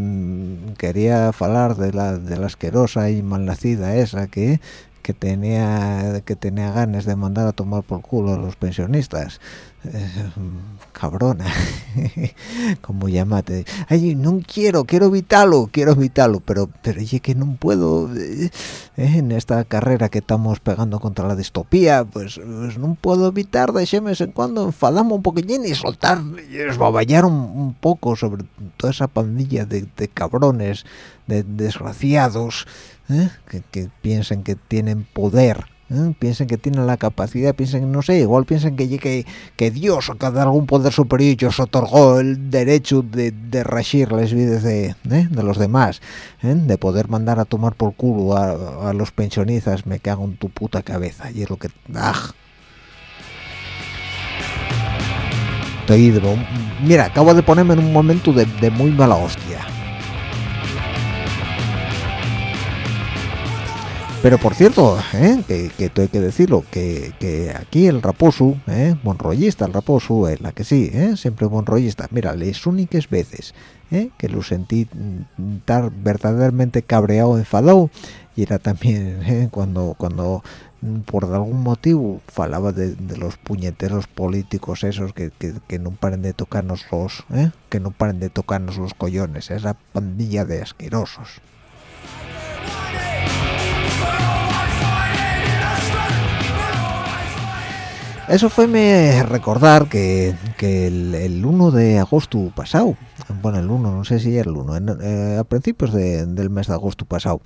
quería hablar de la, de la asquerosa y malnacida esa que que tenía que tenía ganas de mandar a tomar por culo a los pensionistas. Eh, cabrona como llamate ay no quiero quiero evitarlo quiero evitarlo pero pero oye que no puedo eh, en esta carrera que estamos pegando contra la distopía pues, pues no puedo evitar de vez en cuando enfadarme un poquillín y soltar esbaballar un, un poco sobre toda esa pandilla de cabrones de desgraciados ¿eh? que, que piensen que tienen poder ¿eh? piensen que tienen la capacidad piensen no sé igual piensen que que, que Dios o que de algún poder superior os otorgó el derecho de, de regir las vidas de, ¿eh? de los demás ¿eh? de poder mandar a tomar por culo a, los pensionistas me cago en tu puta cabeza y es lo que ¡aj! mira acabo de ponerme en un momento de, de muy mala hostia Pero por cierto, ¿eh? que, que tengo que decirlo, que, aquí el raposo, ¿eh? buen rollista el raposo, es la que sí, ¿eh? siempre buen rollista. Mira, las únicas veces ¿eh? que lo sentí estar verdaderamente cabreado, enfadado, y era también ¿eh? cuando cuando mm, por algún motivo falaba de, los puñeteros políticos esos que, que, no paren de tocarnos los, ¿eh? que no paren de tocarnos los collones, esa pandilla de asquerosos. Eso fue me recordar que, el, el 1 de agosto pasado, bueno, el 1, no sé si era el 1, en- eh, a principios de- del mes de agosto pasado,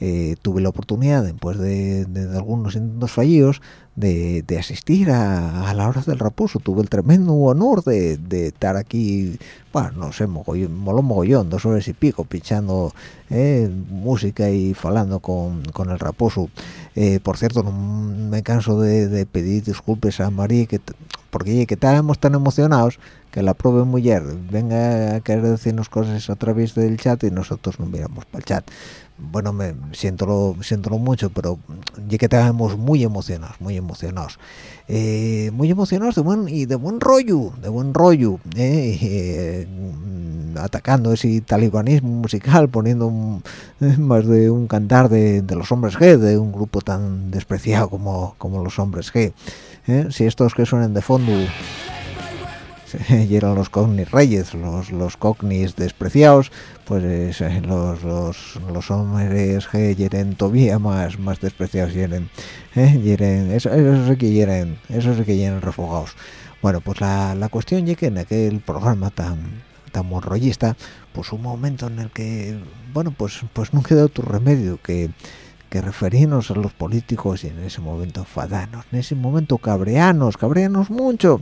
eh, tuve la oportunidad, después de, algunos intentos fallidos, de, asistir a, a la hora del raposo. Tuve el tremendo honor de, estar aquí, bueno, no sé, mogollón, moló mogollón, dos horas y pico, pinchando eh, música y falando con, con el raposo. Eh, por cierto, no me canso de, pedir disculpas a María, que, porque que estábamos tan emocionados que la prove mujer venga a querer decirnos cosas a través del chat y nosotros no miramos para el chat. Bueno, me siento siéntolo mucho, pero ya que estábamos muy emocionados, muy emocionados. Eh, muy emocionados de buen, y de buen rollo, de buen rollo, eh, eh, atacando ese talibanismo musical, poniendo eh, más de un cantar de, de los hombres G, de un grupo tan despreciado como, como los hombres G. Si estos que suenan de fondo y eran los cognis reyes, los, los cognis despreciados, pues eh, los, los, hombres que eran todavía más, más despreciados, eran, eh, eran- eso, eso sí que eran, eso sí que eran refugados. Bueno, pues la, la cuestión es que en aquel programa tan tan monrollista, pues un momento en el que, bueno, pues pues no queda otro remedio que que referirnos a los políticos y en ese momento enfadanos, en ese momento cabreanos, cabreanos mucho,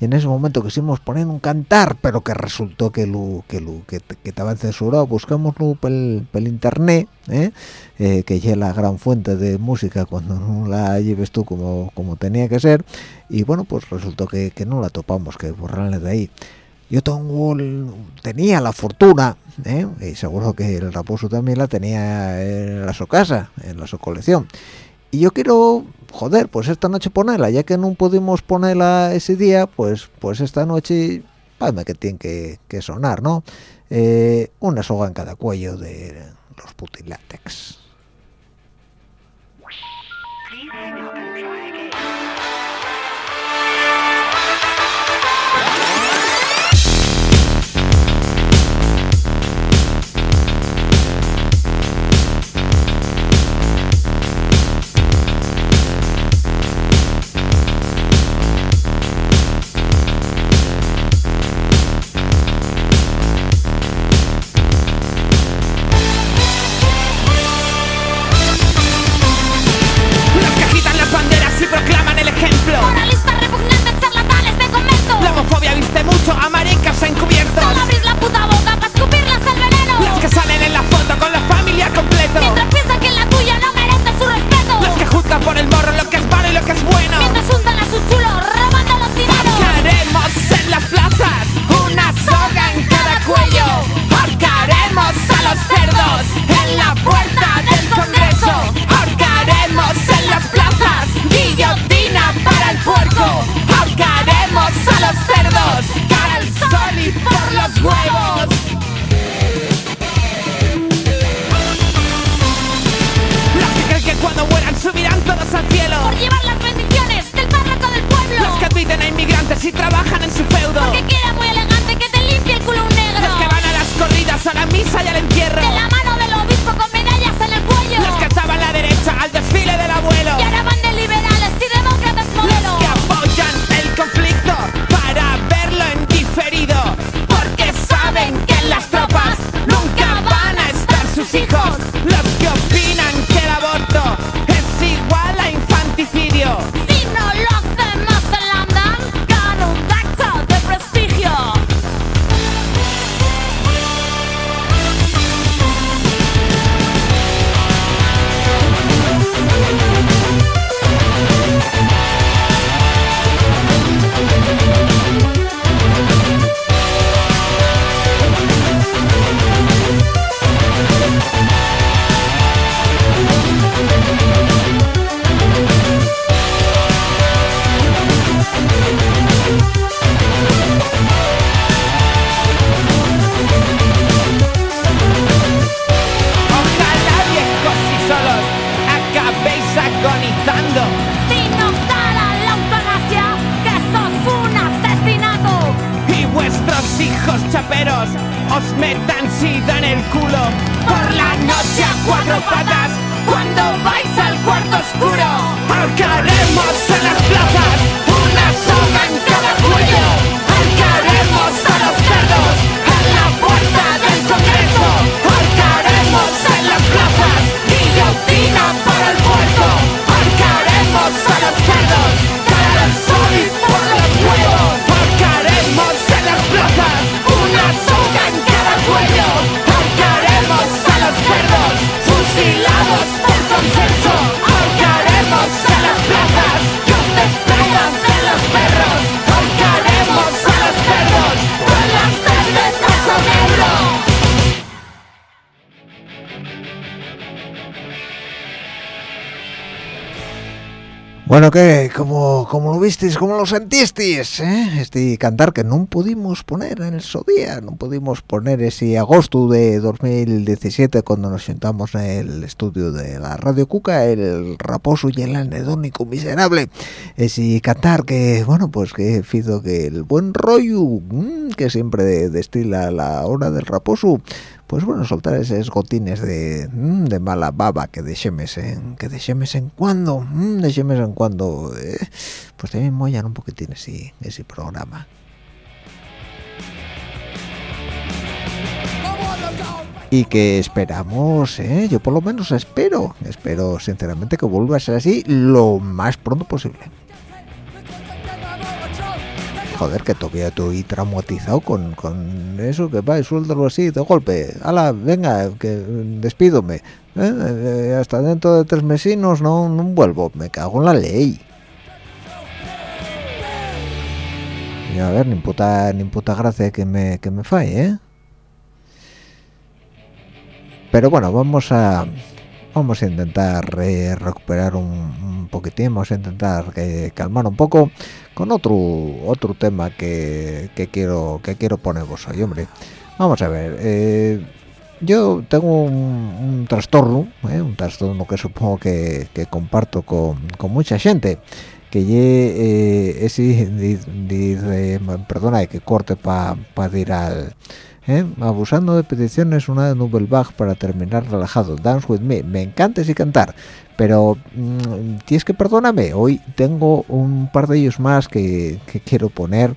y en ese momento quisimos poner un cantar, pero que resultó que lo que estaba censurado, buscámoslo por el internet, ¿eh? Eh, que ya es la gran fuente de música cuando no la lleves tú como, como tenía que ser, y bueno, pues resultó que, que no la topamos, que borrarla de ahí. Yo tengo tenía la fortuna ¿eh? y seguro que el raposo también la tenía en la su casa en la su colección. Y yo quiero joder pues esta noche ponerla ya que no pudimos ponerla ese día pues pues esta noche parece que tiene que, que sonar no Eh, una soga en cada cuello de los putilátex ¿qué? ¿Cómo, cómo lo visteis? ¿Cómo lo sentisteis? eh? Este cantar que no pudimos poner en el día, no pudimos poner ese agosto de 2017 cuando nos sentamos en el estudio de la Radio Cuca, el raposo y el anedónico miserable. Ese cantar que, bueno, pues que fizo que el buen rollo mm, que siempre destila la hora del raposo, pues bueno, soltar esos gotines de, mm, mala baba que dejemos en que dejemos en cuando, mm, dejemos en cuando, eh, pues también mollan un poquitín ese, ese programa. Y que esperamos, ¿eh? yo por lo menos espero, espero sinceramente que vuelva a ser así lo más pronto posible. Joder, que todavía estoy traumatizado con, con eso, que va, suéltalo así de golpe. Ala, venga, que despídome. ¿eh? Eh, hasta dentro de tres mesinos no, no vuelvo, me cago en la ley. y a ver, ni puta, ni puta gracia que me, que me falle, ¿eh? Pero bueno, vamos a vamos a intentar eh, recuperar un, poquitín, vamos a intentar eh, calmar un poco con otro otro tema que, que quiero que quiero poneros hoy, hombre. Vamos a ver, eh, yo tengo un, trastorno, ¿eh? un trastorno que supongo que, comparto con, con mucha gente, que ye eh, ese di- dice, perdona, que corte para ir al... ¿eh? Abusando de peticiones, una de Nubelbach para terminar relajado. Dance with me. Me encanta ese cantar, pero mm, tienes que perdóname. Hoy tengo un par de ellos más que, quiero poner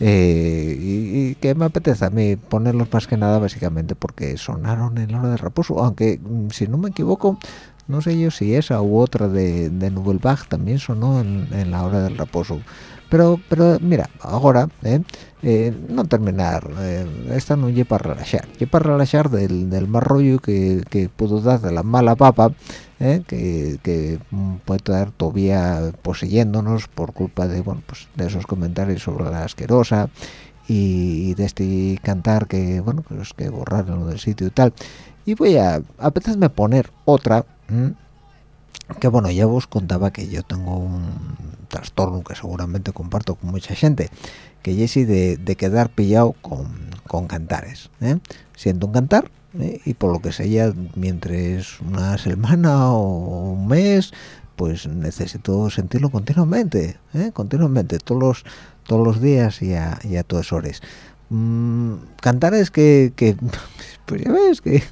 eh, y, que me apetece a mí ponerlos más que nada básicamente porque sonaron en la hora de reposo. Aunque mm, si no me equivoco, no sé yo si esa u otra de, de Nubelbach también sonó en, en la hora del reposo. Pero, pero mira, ahora, ¿eh? Eh, no terminar, eh, esta no es para relajar, es para relajar del, del mal rollo que, que pudo dar de la mala papa, ¿eh? que, que mm, puede estar todavía poseyéndonos por culpa de, bueno, pues de esos comentarios sobre la asquerosa y, de este cantar que, bueno, pues que borraron del sitio y tal. Y voy a, apetezme poner otra, que bueno, ya vos contaba que yo tengo un trastorno que seguramente comparto con mucha gente, que es ese de, de quedar pillado con, con cantares. ¿eh? Siento un cantar ¿eh? y por lo que sea, mientras una semana o un mes, pues necesito sentirlo continuamente, ¿eh? continuamente, todos los, todos los días y a, y a todas horas. Mm, cantares que, que, pues ya ves, que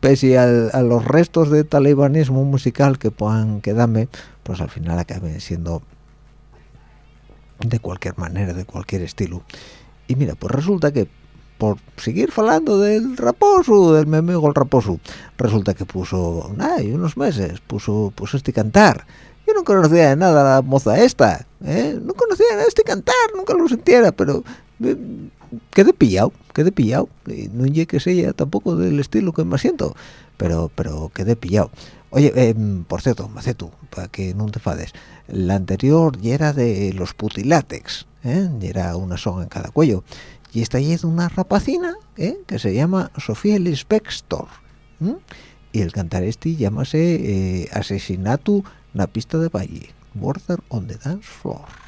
pese al- a, los restos de talibanismo musical que puedan quedarme, pues al final acaben siendo de cualquier manera, de cualquier estilo. Y mira, pues resulta que por seguir falando del raposo, del mi amigo el raposo, resulta que puso, nada, y unos meses, puso, puso este cantar. Yo no conocía de nada a la moza esta, ¿eh? no conocía de este cantar, nunca lo sintiera, pero eh, quedé pillado, quedé pillado. Y no llegué que sea tampoco del estilo que me siento, pero, pero quedé pillado. Oye, eh, por cierto, Macetu, para que no te fades, la anterior ya era de los putilátex, ¿eh? era una soga en cada cuello. Y esta ya es de una rapacina ¿eh? que se llama Sofía Lispector. Y el cantar este llámase eh, Asesinato na pista de baile, Murder on the Dance Floor.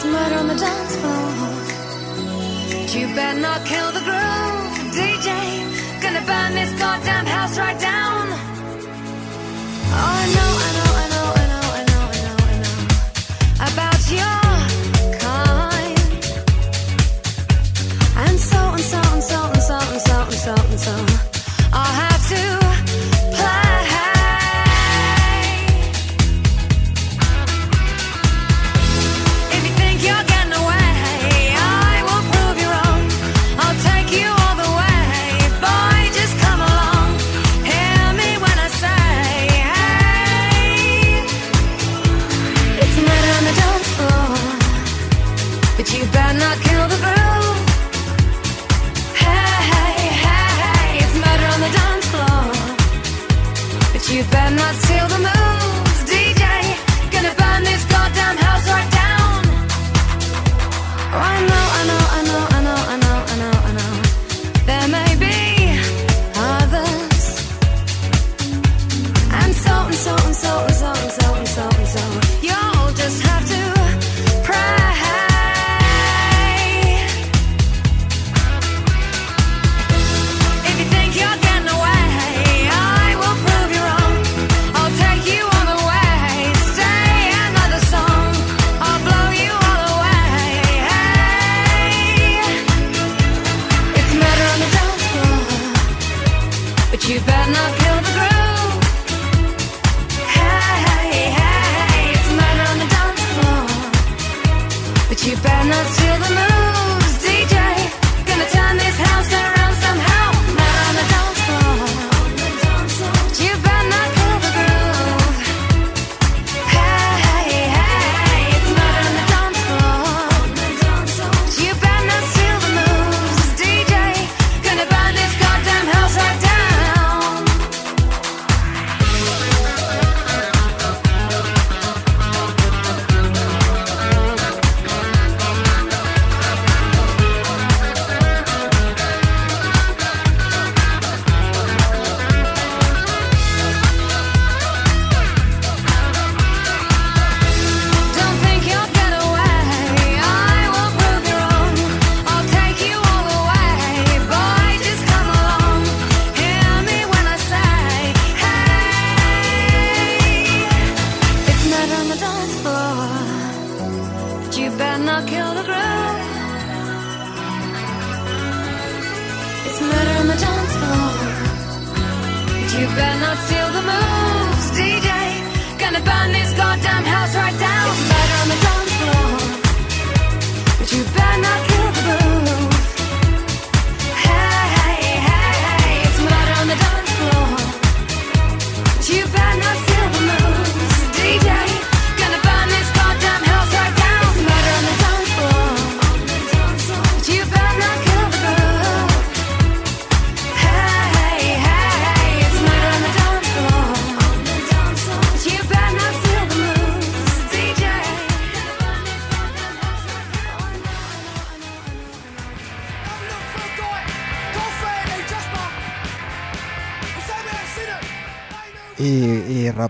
It's murder on the dance floor. You better not kill the groove, DJ. Gonna burn this goddamn house right down. Oh, I know, I know, I know, I know, I know, I know, I know about your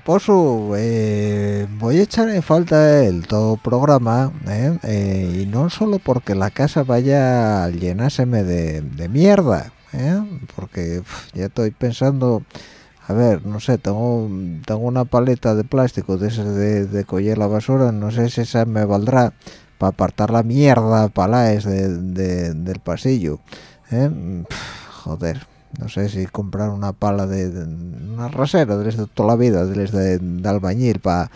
Raposo, eh, voy a echar en falta el todo programa, ¿eh? Eh, y no solo porque la casa vaya a llenáseme de, mierda, ¿eh? porque ya estoy pensando, a ver, no sé, tengo, tengo una paleta de plástico de esas de, de la basura, no sé si esa me valdrá para apartar la mierda palaes de, de- del pasillo, ¿eh? Joder no sé si comprar una pala de, una rasera de, toda la vida de, de, albañil para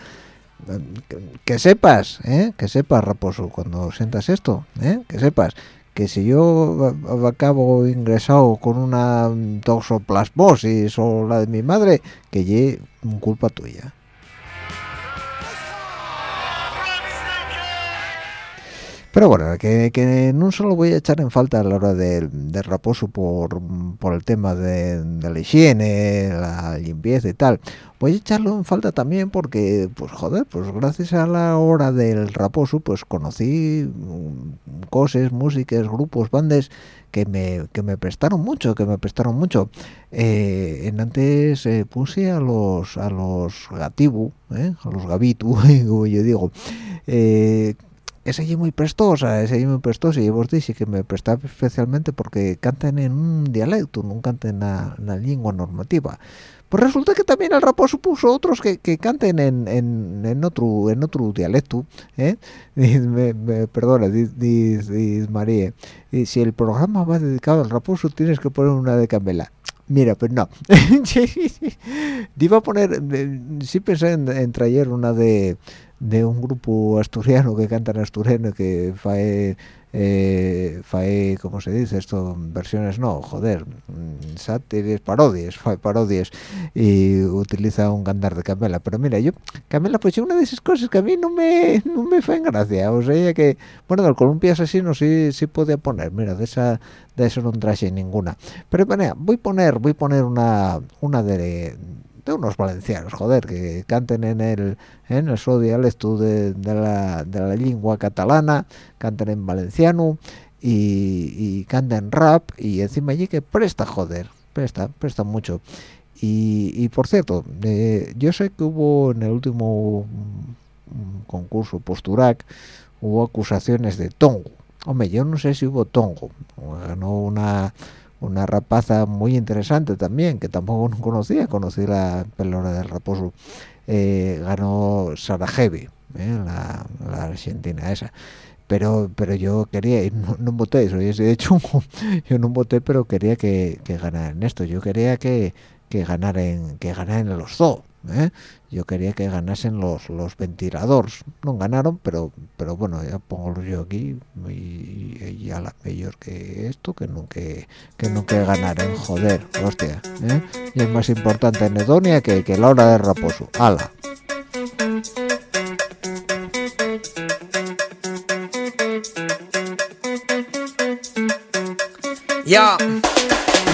que, sepas ¿eh? que sepas raposo cuando sientas esto ¿eh? que sepas que si yo acabo ingresado con una toxoplasmosis o la de mi madre que lle culpa tuya Pero bueno, que, que no solo voy a echar en falta a la hora del, del raposo por, por el tema de, de la higiene, la limpieza y tal, voy a echarlo en falta también porque, pues joder, pues gracias a la hora del raposo, pues conocí mm, cosas, músicas, grupos, bandas que me, que me prestaron mucho, que me prestaron mucho. Eh, en antes eh, puse a los a los gatibu, ¿eh? a los gabitu, como yo digo, eh, esa es muy prestosa, esa es muy prestosa y vos dices que me prestaba especialmente porque cantan en un dialecto, no cantan en la, lengua normativa. Pues resulta que también el raposo puso otros que, que canten en, en, en otro en otro dialecto, ¿eh? Me, me- perdona, dice María, y si el programa va dedicado al raposo tienes que poner una de Camela. Mira, pues no. Iba a poner, eh, sí pensé en, en traer una de, de un grupo asturiano que canta en asturiano que fae, eh, fae, ¿cómo se dice esto? Versiones no, joder, mm, sátiras, parodias, fae parodias y utiliza un cantar de Camela. Pero mira, yo, Camela, pues es una de esas cosas que a mí no me, no me en gracia. O sea, que, bueno, del Columpia Asesino sí, sí podía poner, mira, de esa, de eso no traje ninguna. Pero bueno, voy a poner, voy a poner una, una de, de unos valencianos, joder, que canten en el en el su dialecto de, la, de la lengua catalana, canten en valenciano y, y canten rap y encima allí que presta, joder, presta, presta mucho. Y, y por cierto, eh, yo sé que hubo en el último mm, concurso Posturac, hubo acusaciones de tongo. Hombre, yo no sé si hubo tongo. Ganó una una rapaza muy interesante también, que tampoco no conocía, conocí la pelora del raposo. Eh, ganó Sarajevi, eh, la, argentina esa. Pero pero yo quería, no, no voté, ese de hecho, yo no voté, pero quería que, que ganaran esto. Yo quería que, que ganaran que ganaran los zoo. ¿Eh? Yo quería que ganasen los los ventiladores. No ganaron, pero pero bueno, ya pongo yo aquí y, y ya mayor que esto, que nunca que nunca ganaran. Joder, hostia. ¿eh? Y es más importante en Edonia que, que la hora de raposo. ¡Hala! Ja,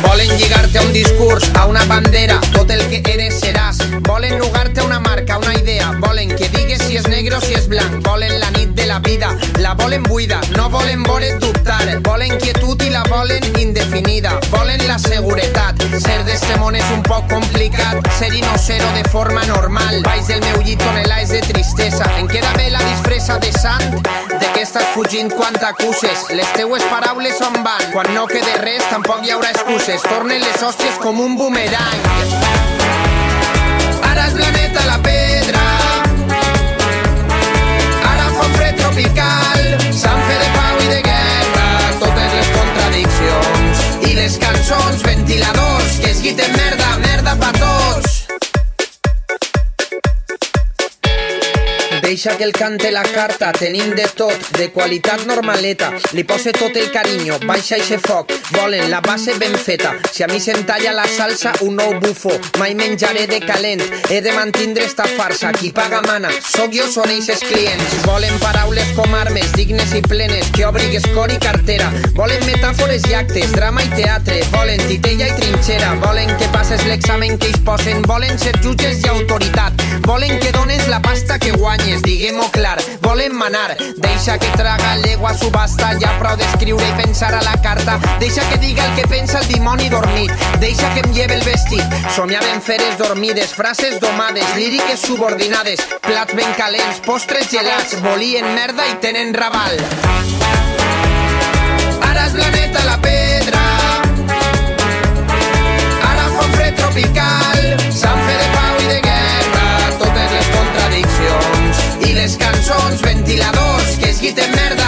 volen lligar-te a un discurs, a una bandera, tot el que eres seràs. Volen nugar-te a una marca, una idea. Volen que digues si és negre o si és blanc. Volen la nit de la vida, la volen buida. No volen voler dubtar. Volen quietud i la volen indefinida. Volen la seguretat. Ser d'este món és un poc complicat. Ser i no ser-ho de forma normal. Baix del meu llit tonelades de tristesa. Em queda bé la disfressa de sant. De què estàs fugint quan t'acuses? Les teues paraules on van? Quan no quede res, tampoc hi haurà excuses. Tornen les hòsties com un boomerang. Ara el planeta la pedra. Ara fa un fred tropical. Sant fe de pau i de guerra. Totes les contradiccions i les cançons ben guite merda, merda pa tots. Deixa que el cante la carta, tenim de tot, de qualitat normaleta. Li pose tot el carinyo, baixa eixe foc, volen la base ben feta. Si a mi se'm talla la salsa, un nou bufo, mai menjaré de calent. He de mantindre esta farsa, qui paga mana, sóc jo, són eixes clients. Volen paraules com armes, dignes i plenes, que obrigues cor i cartera. Volen metàfores i actes, drama i teatre. Volen titella i trinxera, volen que passes l'examen que ells posen. Volen ser jutges i autoritat, volen que dones la pasta que guanyes, diguem-ho clar. Volen manar, deixa que traga l'egua subhasta, ja prou d'escriure i pensar a la carta. Deixa que diga el que pensa el dimoni dormit, deixa que em lleve el vestit. Somiaven feres dormides, frases domades, líriques subordinades, plats ben calents, postres gelats, volien merda i tenen raval. Ara és planeta la pedra, ventiladors, que es guiten merda,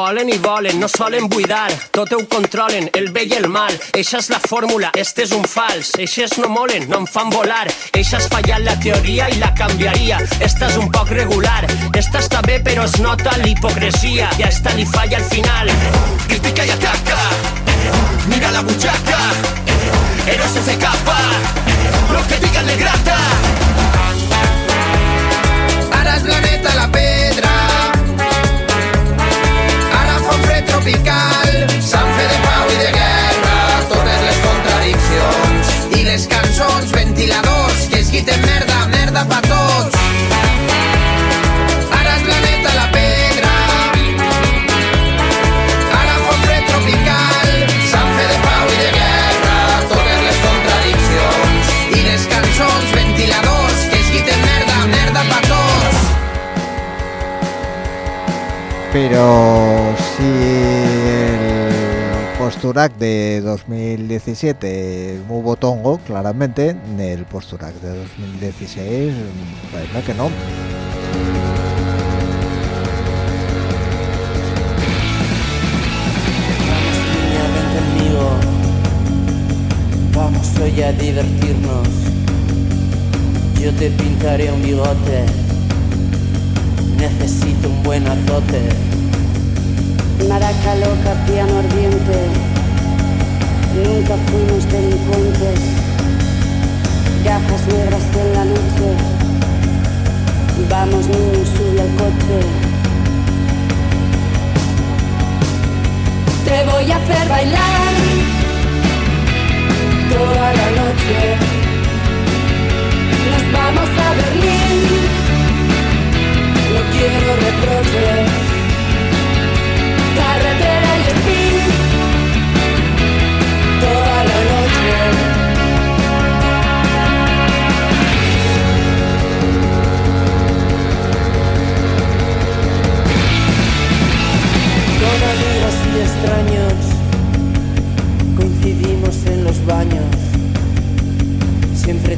Volen i volen, no solen buidar, tot ho controlen, el bé i el mal. Eixa és la fórmula, este és un fals. Eixes no molen, no em fan volar. Eixa has fallat la teoria i la canviaria. Esta és un poc regular, esta està bé però es nota l'hipocresia. I a esta li falla al final. Critica i ataca, mira la butxaca, héroe sense capa, lo que digan le grata. Tropical. Sant fe de de guerra Totes les contradiccions. I les cançons, ventiladors Que es guiten merda, merda pa tots. Ara és planeta la pedra. Ara fred tropical. Sant fe de pau de guerra Totes les contradiccions. I les cançons, ventiladors Que es guiten merda, merda pa tots. Pero posturac de 2017 hubo tongo, claramente, el posturac de 2016 parece que no. Vamos hoy a divertirnos. Yo te pintaré un bigote. Necesito un buen azote. Maraca loca, piano ardiente. Nunca fuimos delincuentes. Gafas negras en la noche. Vamos niños, sube al coche. Te voy a hacer bailar toda la noche. Nos vamos a Berlín. No quiero reproches.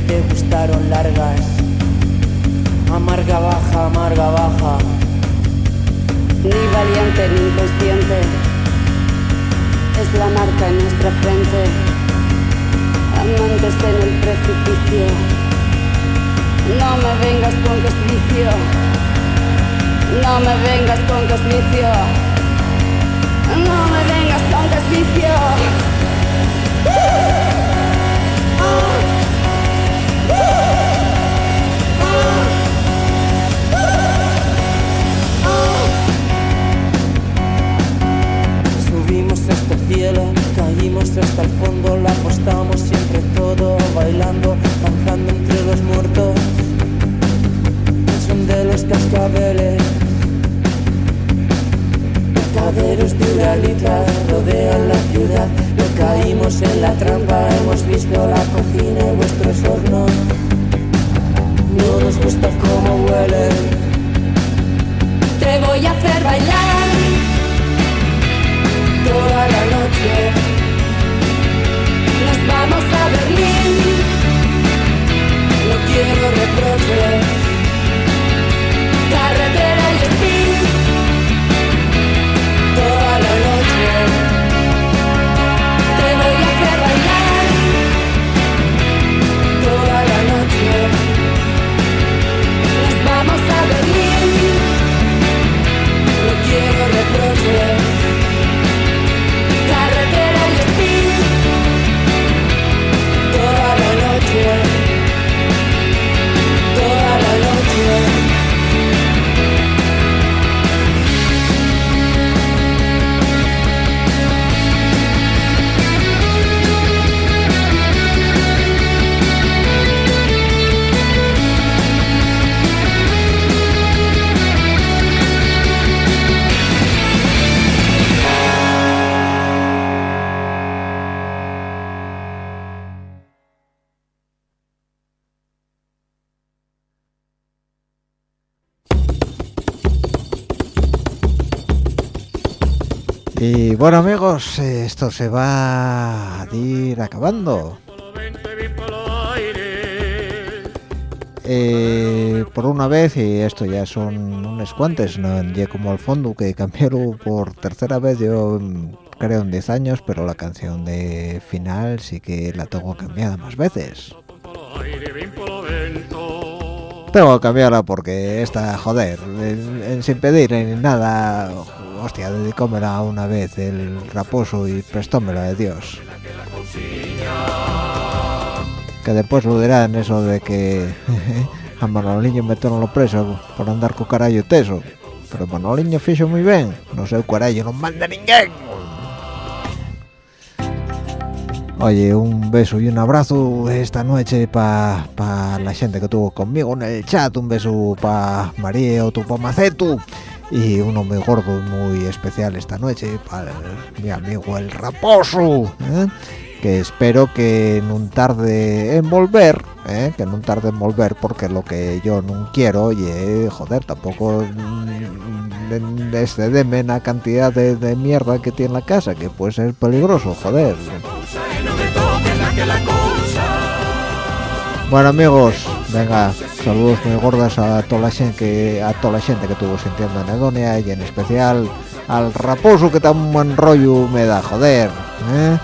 Te gustaron largas. Amarga baja, amarga baja. Ni valiente ni inconsciente. Es la marca en nuestra frente. Amantes en el precipicio. No me vengas con que. No me vengas con que. No me vengas con que. cielo. Caímos hasta el fondo, la apostamos siempre todo, bailando, danzando entre los muertos. Son de los cascabeles. Mercaderos de Uralita rodean la ciudad. No caímos en la trampa, hemos visto la cocina y vuestros hornos. No nos gusta cómo huelen. Te voy a hacer bailar toda la noche. Nos vamos a Berlín, no quiero reproches. Bueno amigos, eh, esto se va a ir acabando. Eh, por una vez, y esto ya son unos cuantos, no ya como al fondo que cambiaron por tercera vez, yo creo en 10 años, pero la canción de final sí que la tengo cambiada más veces. Tengo que cambiarla porque esta, joder, en- en- sin pedir ni nada, hostia, dedicómela una vez el raposo y prestómela de Dios. Que después lo dirán eso de que a Manoliño metieron preso por andar con carallo teso. Pero Manoliño fixo muy bien, no sé carallo, no manda ninguén. Oye, un beso y un abrazo esta noche para la gente que estuvo conmigo en el chat. Un beso para María Macetu Y uno muy gordo y muy especial esta noche para mi amigo el Raposo. ¿eh? Que espero que no tarde en volver, ¿eh? que no tarde en volver, porque lo que yo no quiero, oye, joder, tampoco mm, excedeme la cantidad de, de mierda que tiene la casa, que puede ser peligroso, joder. Bueno amigos, venga, saludos muy gordas a toda la gente que a toda la gente que estuvo sintiendo en Edonia y en especial al raposo que tan buen rollo me da, joder. ¿eh?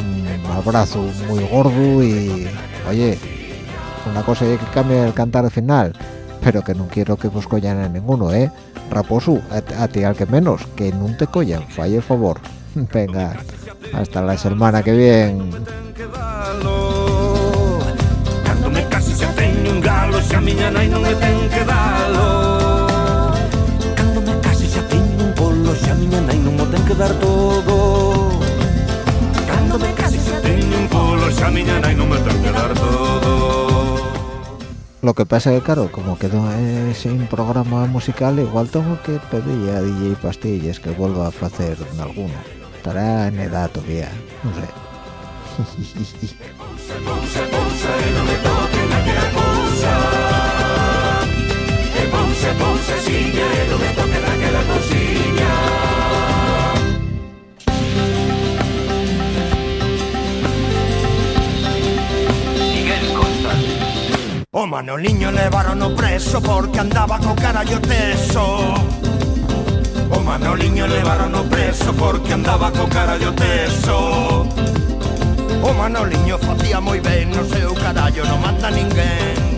Un abrazo muy gordo y oye, una cosa que cambie el cantar final, pero que no quiero que vos collan a ninguno, ¿eh? Raposo, a, a ti al que menos, que no te collan, falle el favor. Venga, hasta la semana que viene. Xa teño un galo, xa miña nai non me ten que dalo Cando me case xa teño un polo, xa miña nai non mo ten que dar todo Cando me case xa teño un polo, xa miña nai non me ten que dar todo Lo que pasa é que, claro, como quedó eh, sin programa musical, igual tengo que pedir a DJ Pastillas que vuelva a hacer alguno. Estará en edad todavía. Poncesinha, é. O Manoliño levaron o preso porque andaba co carallo teso O oh, Manoliño levaron o preso porque andaba co carallo teso O oh, Manoliño facía moi ben no seu carallo, non manda ninguén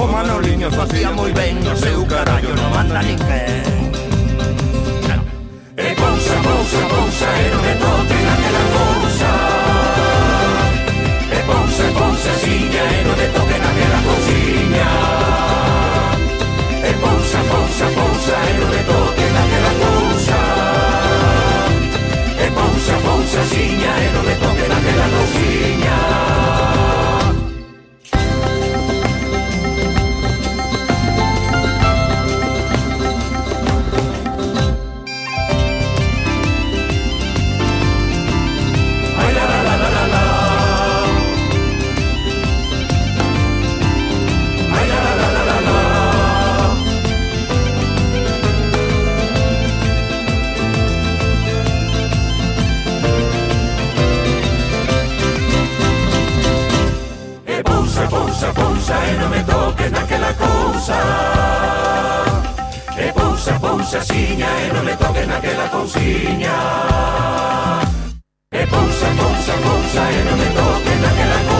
O Manoliño facía moi ben No seu carallo non manda ninguén E eh, cousa, cousa, cousa, e non me toque naquela cousa eh, E cousa, cousa, siña, e non me toque naquela cousiña E eh, cousa, cousa, cousa, e non me toque naquela cousa E cousa, cousa, siña, e non me toque naquela cousiña Pousa, pousa e non me toques naquela cousa E pousa, pousa, siña e non me toques naquela cousiña E pousa, pousa, pousa e non me toques naquela cousa